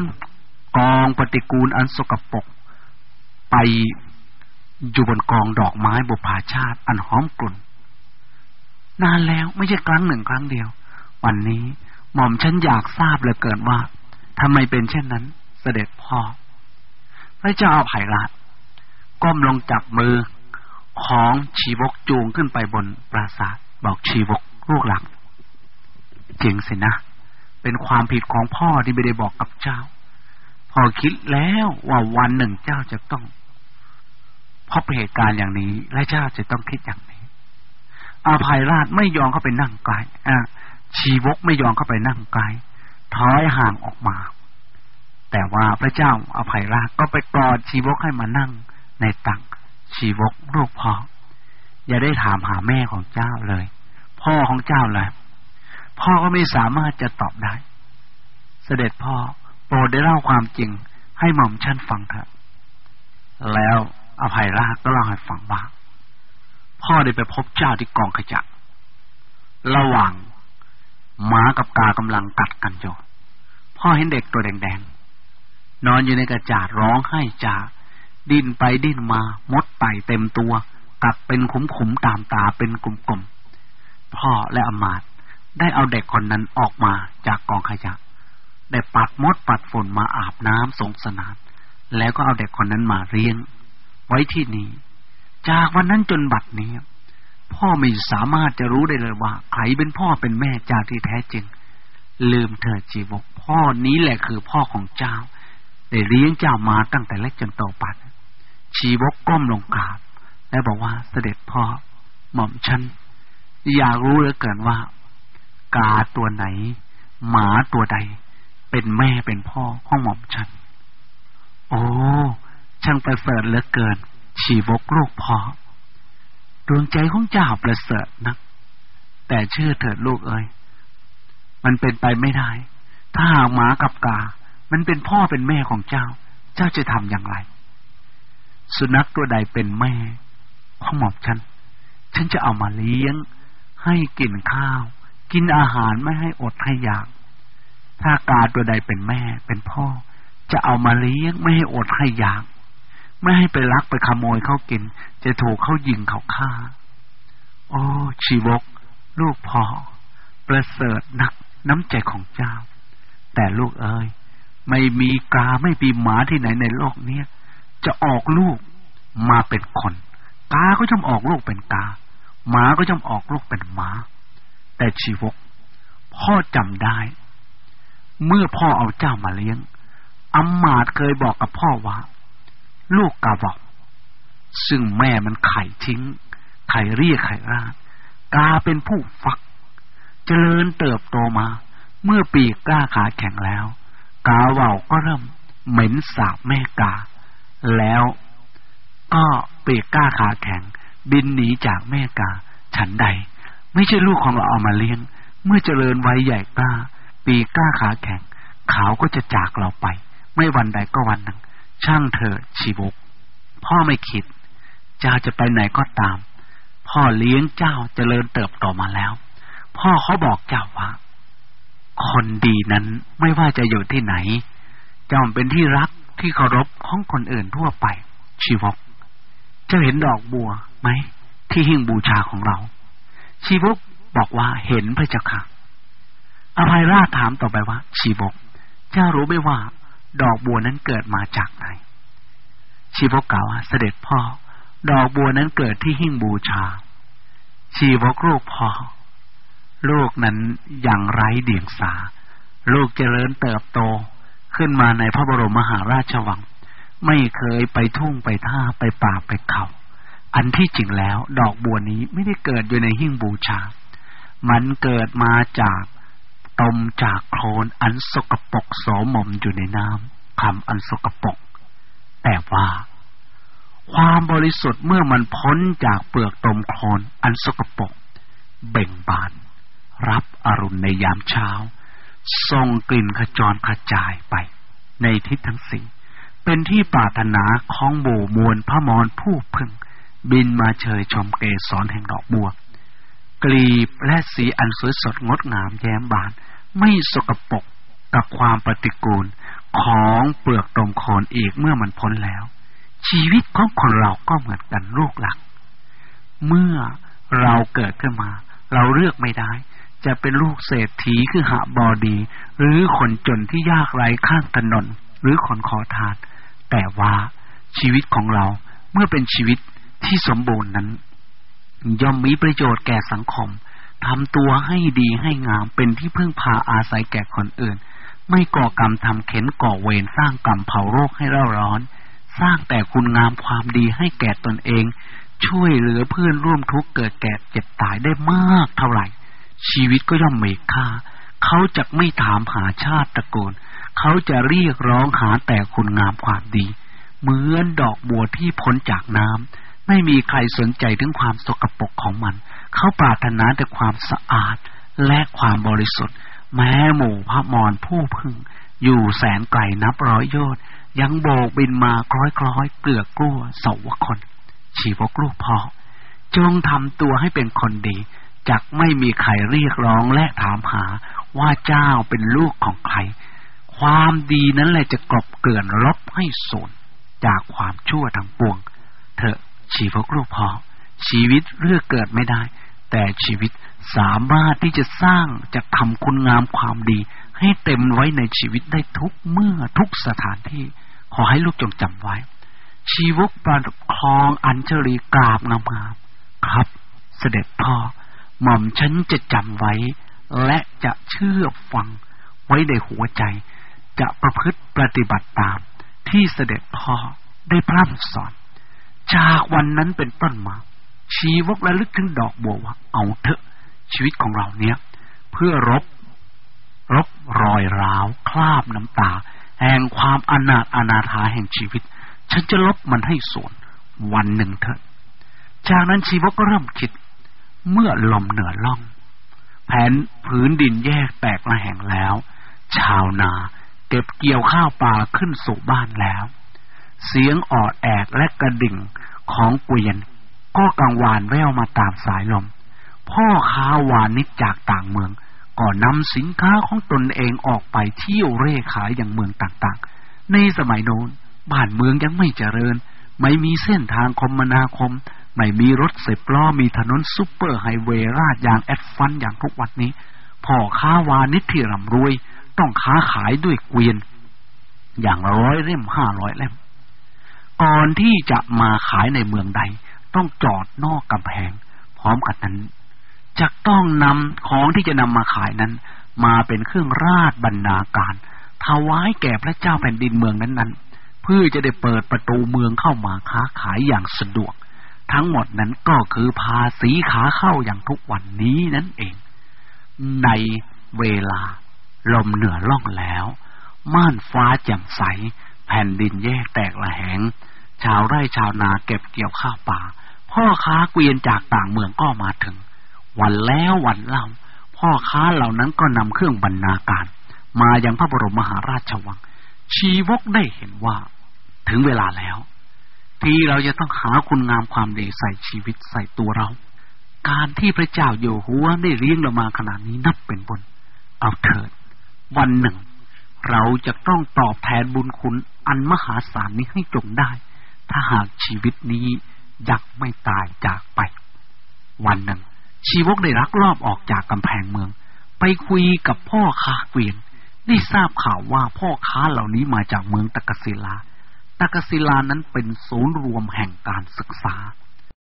กองปฏิกูลอันสกปรกไปอยู่บนกองดอกไม้บุพาชาติ อันหอมกลุ่น นานแล้วไม่ใช่ครั้งหนึ่งครั้งเดียว วันนี้หม่อมฉันอยากทราบเหลือเกินว่า ทำไมเป็นเช่นนั้น เสด็จพ่อ พระเจ้าไผ่รัตก้มลงจับมือของชีวกจูงขึ้นไปบนปราสาทบอกชีวกลูกหลักจริงสินะ เป็นความผิดของพ่อที่ไม่ได้บอกกับเจ้า พ่อคิดแล้วว่าวันหนึ่งเจ้าจะต้องพบเหตุการณ์อย่างนี้ และเจ้าจะต้องคิดอย่างนี้ อาภัยราชไม่ยอมเข้าไปนั่งไกลอ่าชีวกไม่ยอมเข้าไปนั่งไกล ถอยห่างออกมา แต่ว่าพระเจ้าอภัยราก็ไปกอดชีวกให้มานั่งในตักชีวกลูกพ่อ อย่าได้ถามหาแม่ของเจ้าเลย พ่อของเจ้าเลยพ่อก็ไม่สามารถจะตอบได้ เสด็จพ่อโปรดได้เล่าความจริงให้หม่อมฉันฟังเถอะ แล้วอภัยราก็เล่าให้ฟังว่าพ่อได้ไปพบเจ้าที่กองขจักระหว่างหมากับกากำลังกัดกันอยู่ พ่อเห็นเด็กตัวแดงๆ นอนอยู่ในกระจาดร้องไห้จ่าดิ้นไปดิ้นมา มดไต่เต็มตัว กัดเป็นขุมๆตามตาเป็นกลุ่มๆ พ่อและอมาตได้เอาเด็กคนนั้นออกมาจากกองขยะ ได้ปัดมดปัดฝุ่นมาอาบน้ำสงสนาน แล้วก็เอาเด็กคนนั้นมาเลี้ยง ไว้ที่นี่ จากวันนั้นจนบัดนี้ พ่อไม่สามารถจะรู้ได้เลยว่าใครเป็นพ่อเป็นแม่จากที่แท้จริง ลืมเถิดจีบก พ่อนี้แหละคือพ่อของเจ้าได้เลี้ยงเจ้ามาตั้งแต่เล็กจนโตปัดชีวกก้มลงกราบ และบอกว่าเสด็จพ่อหม่อมฉันอยากรู้เหลือเกินว่า กาตัวไหน หมาตัวใด เป็นแม่เป็นพ่อของหม่อมฉัน โอ้ ช่างประเสริฐเหลือเกิน ชีวกลูกพ่อดวงใจของเจ้าประเสริฐนัก แต่เชื่อเถิดลูกเอ้ยมันเป็นไปไม่ได้ ถ้าหากหมากับกา มันเป็นพ่อเป็นแม่ของเจ้า เจ้าจะทำอย่างไร สุนัขตัวใดเป็นแม่ของหมอบฉัน ฉันจะเอามาเลี้ยง ให้กินข้าว กินอาหารไม่ให้อดให้อยาก ถ้ากาตัวใดเป็นแม่เป็นพ่อ จะเอามาเลี้ยงไม่ให้อดให้อยาก ไม่ให้ไปลักไปขโมยเขากิน จะถูกเขายิงเขาฆ่า โอ้ชีวก ลูกพ่อประเสริฐนักน้ำใจของเจ้า แต่ลูกเอ้ยไม่มีกาไม่มีหมาที่ไหนในโลกเนี้ยจะออกลูกมาเป็นคน กาก็จะออกลูกเป็นกา หมาก็จะออกลูกเป็นหมา แต่ชีวก พ่อจำได้ เมื่อพ่อเอาเจ้ามาเลี้ยงอำมาตเคยบอกกับพ่อว่า ลูกกาบอก ซึ่งแม่มันไข่ทิ้ง ไข่เรียกไข่ราดกาเป็นผู้ฟัก เจริญเติบโตมา เมื่อปีกกล้าขาแข็งแล้ว กาเว่าก็เริ่มเหม็นสาบแม่กา แล้วก็ปีกกล้าขาแข็ง บินหนีจากแม่กา ฉันใด ไม่ใช่ลูกของเราเอามาเลี้ยง เมื่อเจริญวัยใหญ่กล้า ปีกล้าขาแข็ง เขาก็จะจากเราไป ไม่วันใดก็วันหนึ่ง ช่างเถอะชีวกพ่อไม่คิด เจ้าจะไปไหนก็ตาม พ่อเลี้ยงเจ้าเจริญเติบโตมาแล้ว พ่อเขาบอกเจ้าว่า คนดีนั้นไม่ว่าจะอยู่ที่ไหนจอมเป็นที่รักที่เคารพของคนอื่นทั่วไป ชีวกจะเห็นดอกบัวไหม ที่หิ้งบูชาของเรา ชีวกบอกว่าเห็นพระเจ้าค่ะอภัยราชถามต่อไปว่า ชีวกเจ้ารู้ไหมว่า ดอกบัวนั้นเกิดมาจากไหน ชีวกกล่าวว่าเสด็จพ่อ ดอกบัวนั้นเกิดที่หิ้งบูชา ชีวกลูกพ่อ ลูกนั้นอย่างไร้เดียงสา ลูกเจริญเติบโตขึ้นมาในพระบรมมหาราชวัง ไม่เคยไปทุ่งไปท่าไปป่าไปเขาอันที่จริงแล้ว ดอกบัวนี้ไม่ได้เกิดอยู่ในหิ้งบูชา มันเกิดมาจากตมจากโคลนอันสกปรกโสมมอยู่ในน้ำคำอันสกปรกแต่ว่า ความบริสุทธิ์เมื่อมันพ้นจากเปลือกตมโคลนอันสกปรกเบ่งบาน รับอรุณในยามเช้า ส่งกลิ่นขจรกระจายไปในทิศทั้งสี่เป็นที่ปรารถนาของโบมวลพระมรผู้พึง บินมาเชยชมเกสรแห่งดอกบัว กลีบและสีอันสวยสดงดงามแย้มบาน ไม่สกปรกกับความปฏิกูลของเปลือกตมโคนอีกเมื่อมันพ้นแล้ว ชีวิตของคนเราก็เหมือนกันลูกหลัก เมื่อเราเกิดขึ้นมา เราเลือกไม่ได้ จะเป็นลูกเศรษฐีคือหาบอดี หรือคนจนที่ยากไร้ข้างถนน หรือคนขอทาน แต่ว่าชีวิตของเราเมื่อเป็นชีวิตที่สมบูรณ์นั้น ย่อมมีประโยชน์แก่สังคมทำตัวให้ดีให้งามเป็นที่พึ่งพาอาศัยแก่คนอื่น ไม่ก่อกรรมทำเข็นก่อเวรสร้างกรรมเผาโรคให้เร่าร้อน สร้างแต่คุณงามความดีให้แก่ตนเอง ช่วยเหลือเพื่อนร่วมทุกข์เกิดแก่เจ็บตายได้มากเท่าไหร่ ชีวิตก็ย่อมมีค่า เขาจะไม่ถามหาชาติตระกูลเขาจะเรียกร้องหาแต่คุณงามความดี เหมือนดอกบัวที่พ้นจากน้ำไม่มีใครสนใจถึงความสกปรกของมัน เขาปรารถนาแต่ความสะอาดและความบริสุทธิ์ แม้หมู่พระมรผู้พึ่ง อยู่แสนไกลนับร้อยโยชน์ยังโบกบินมาคล้อยคล้อยเกลือกกลัวสวคน ชีวกลูกพ่อจงทำตัวให้เป็นคนดี จักไม่มีใครเรียกร้องและถามหาว่าเจ้าเป็นลูกของใคร ความดีนั้นแหละจะกลบเกลื่อนลบให้สูญจากความชั่วทั้งปวง เถอะชีวกลูกพอชีวิตเลือกเกิดไม่ได้ แต่ชีวิตสามารถที่จะสร้างจะทำคุณงามความดี ให้เต็มไว้ในชีวิตได้ทุกเมื่อทุกสถานที่ ขอให้ลูกจงจำไว้ ชีวกประคองอัญชลีกราบงามๆครับ เสด็จพ่อ หม่อมฉันจะจำไว้ และจะเชื่อฟังไว้ในหัวใจ จะประพฤติปฏิบัติตามที่เสด็จพ่อได้พร่ำสอน จากวันนั้นเป็นต้นมา ชีวกระลึกถึงดอกบัวว่าเอาเถอะ ชีวิตของเราเนี้ยเพื่อรบ รบรอยร้าวคราบน้ำตา แห่งความอนาถอนาถาแห่งชีวิต ฉันจะลบมันให้สูญวันหนึ่งเถอะจากนั้นชีวกก็เริ่มคิด เมื่อลมเหนือล่อง แผ่นผืนดินแยกแตกระแห่งแล้ว ชาวนาเก็บเกี่ยวข้าวปลาขึ้นสู่บ้านแล้ว เสียงออดแอกและกระดิ่งของเกวียน ก็กังวานแว่วมาตามสายลม พ่อค้าวานิชจากต่างเมืองก็นำสินค้าของตนเองออกไปเที่ยวเร่ขายอย่างเมืองต่างๆ ในสมัยโน้นบ้านเมืองยังไม่เจริญ ไม่มีเส้นทางคมนาคม ไม่มีรถสิบล้อมีถนนซุปเปอร์ไฮเวย์ราดยางแอสฟัลต์อย่างทุกวันนี้พ่อค้าวานิชที่ร่ำรวย ต้องค้าขายด้วยเกวียน อย่างร้อยเล่มห้าร้อยเล่ม ก่อนที่จะมาขายในเมืองใด ต้องจอดนอกกำแพง พร้อมกันนั้นจะต้องนำของที่จะนำมาขายนั้น มาเป็นเครื่องราชบรรณาการถวายแก่พระเจ้าแผ่นดินเมืองนั้นๆ เพื่อจะได้เปิดประตูเมืองเข้ามาค้าขายอย่างสะดวก ทั้งหมดนั้นก็คือภาษีขาเข้าอย่างทุกวันนี้นั่นเอง ในเวลา ลมเหนือล่องแล้ว ม่านฟ้าแจ่มใส แผ่นดินแยกแตกละแหง ชาวไร่ชาวนาเก็บเกี่ยวข้าวป่า พ่อค้าเกวียนจากต่างเมืองก็มาถึง วันแล้ววันเล่า พ่อค้าเหล่านั้นก็นำเครื่องบรรณาการ มายังพระบรมมหาราชวัง ชีวกได้เห็นว่า ถึงเวลาแล้ว ที่เราจะต้องหาคุณงามความดีใส่ชีวิตใส่ตัวเรา การที่พระเจ้าอยู่หัวได้เลี้ยงเรามาขนาดนี้นับเป็นบุญ เอาเถิด วันหนึ่ง เราจะต้องตอบแทนบุญคุณอันมหาศาลนี้ให้จงได้ ถ้าหากชีวิตนี้ยังไม่ตายจากไป วันหนึ่ง ชีวกได้รักรอบออกจากกำแพงเมือง ไปคุยกับพ่อค้าเกวียน ได้ทราบข่าวว่าพ่อค้าเหล่านี้มาจากเมืองตะกศิลา กศิลานั้นเป็นศูนย์รวมแห่งการศึกษา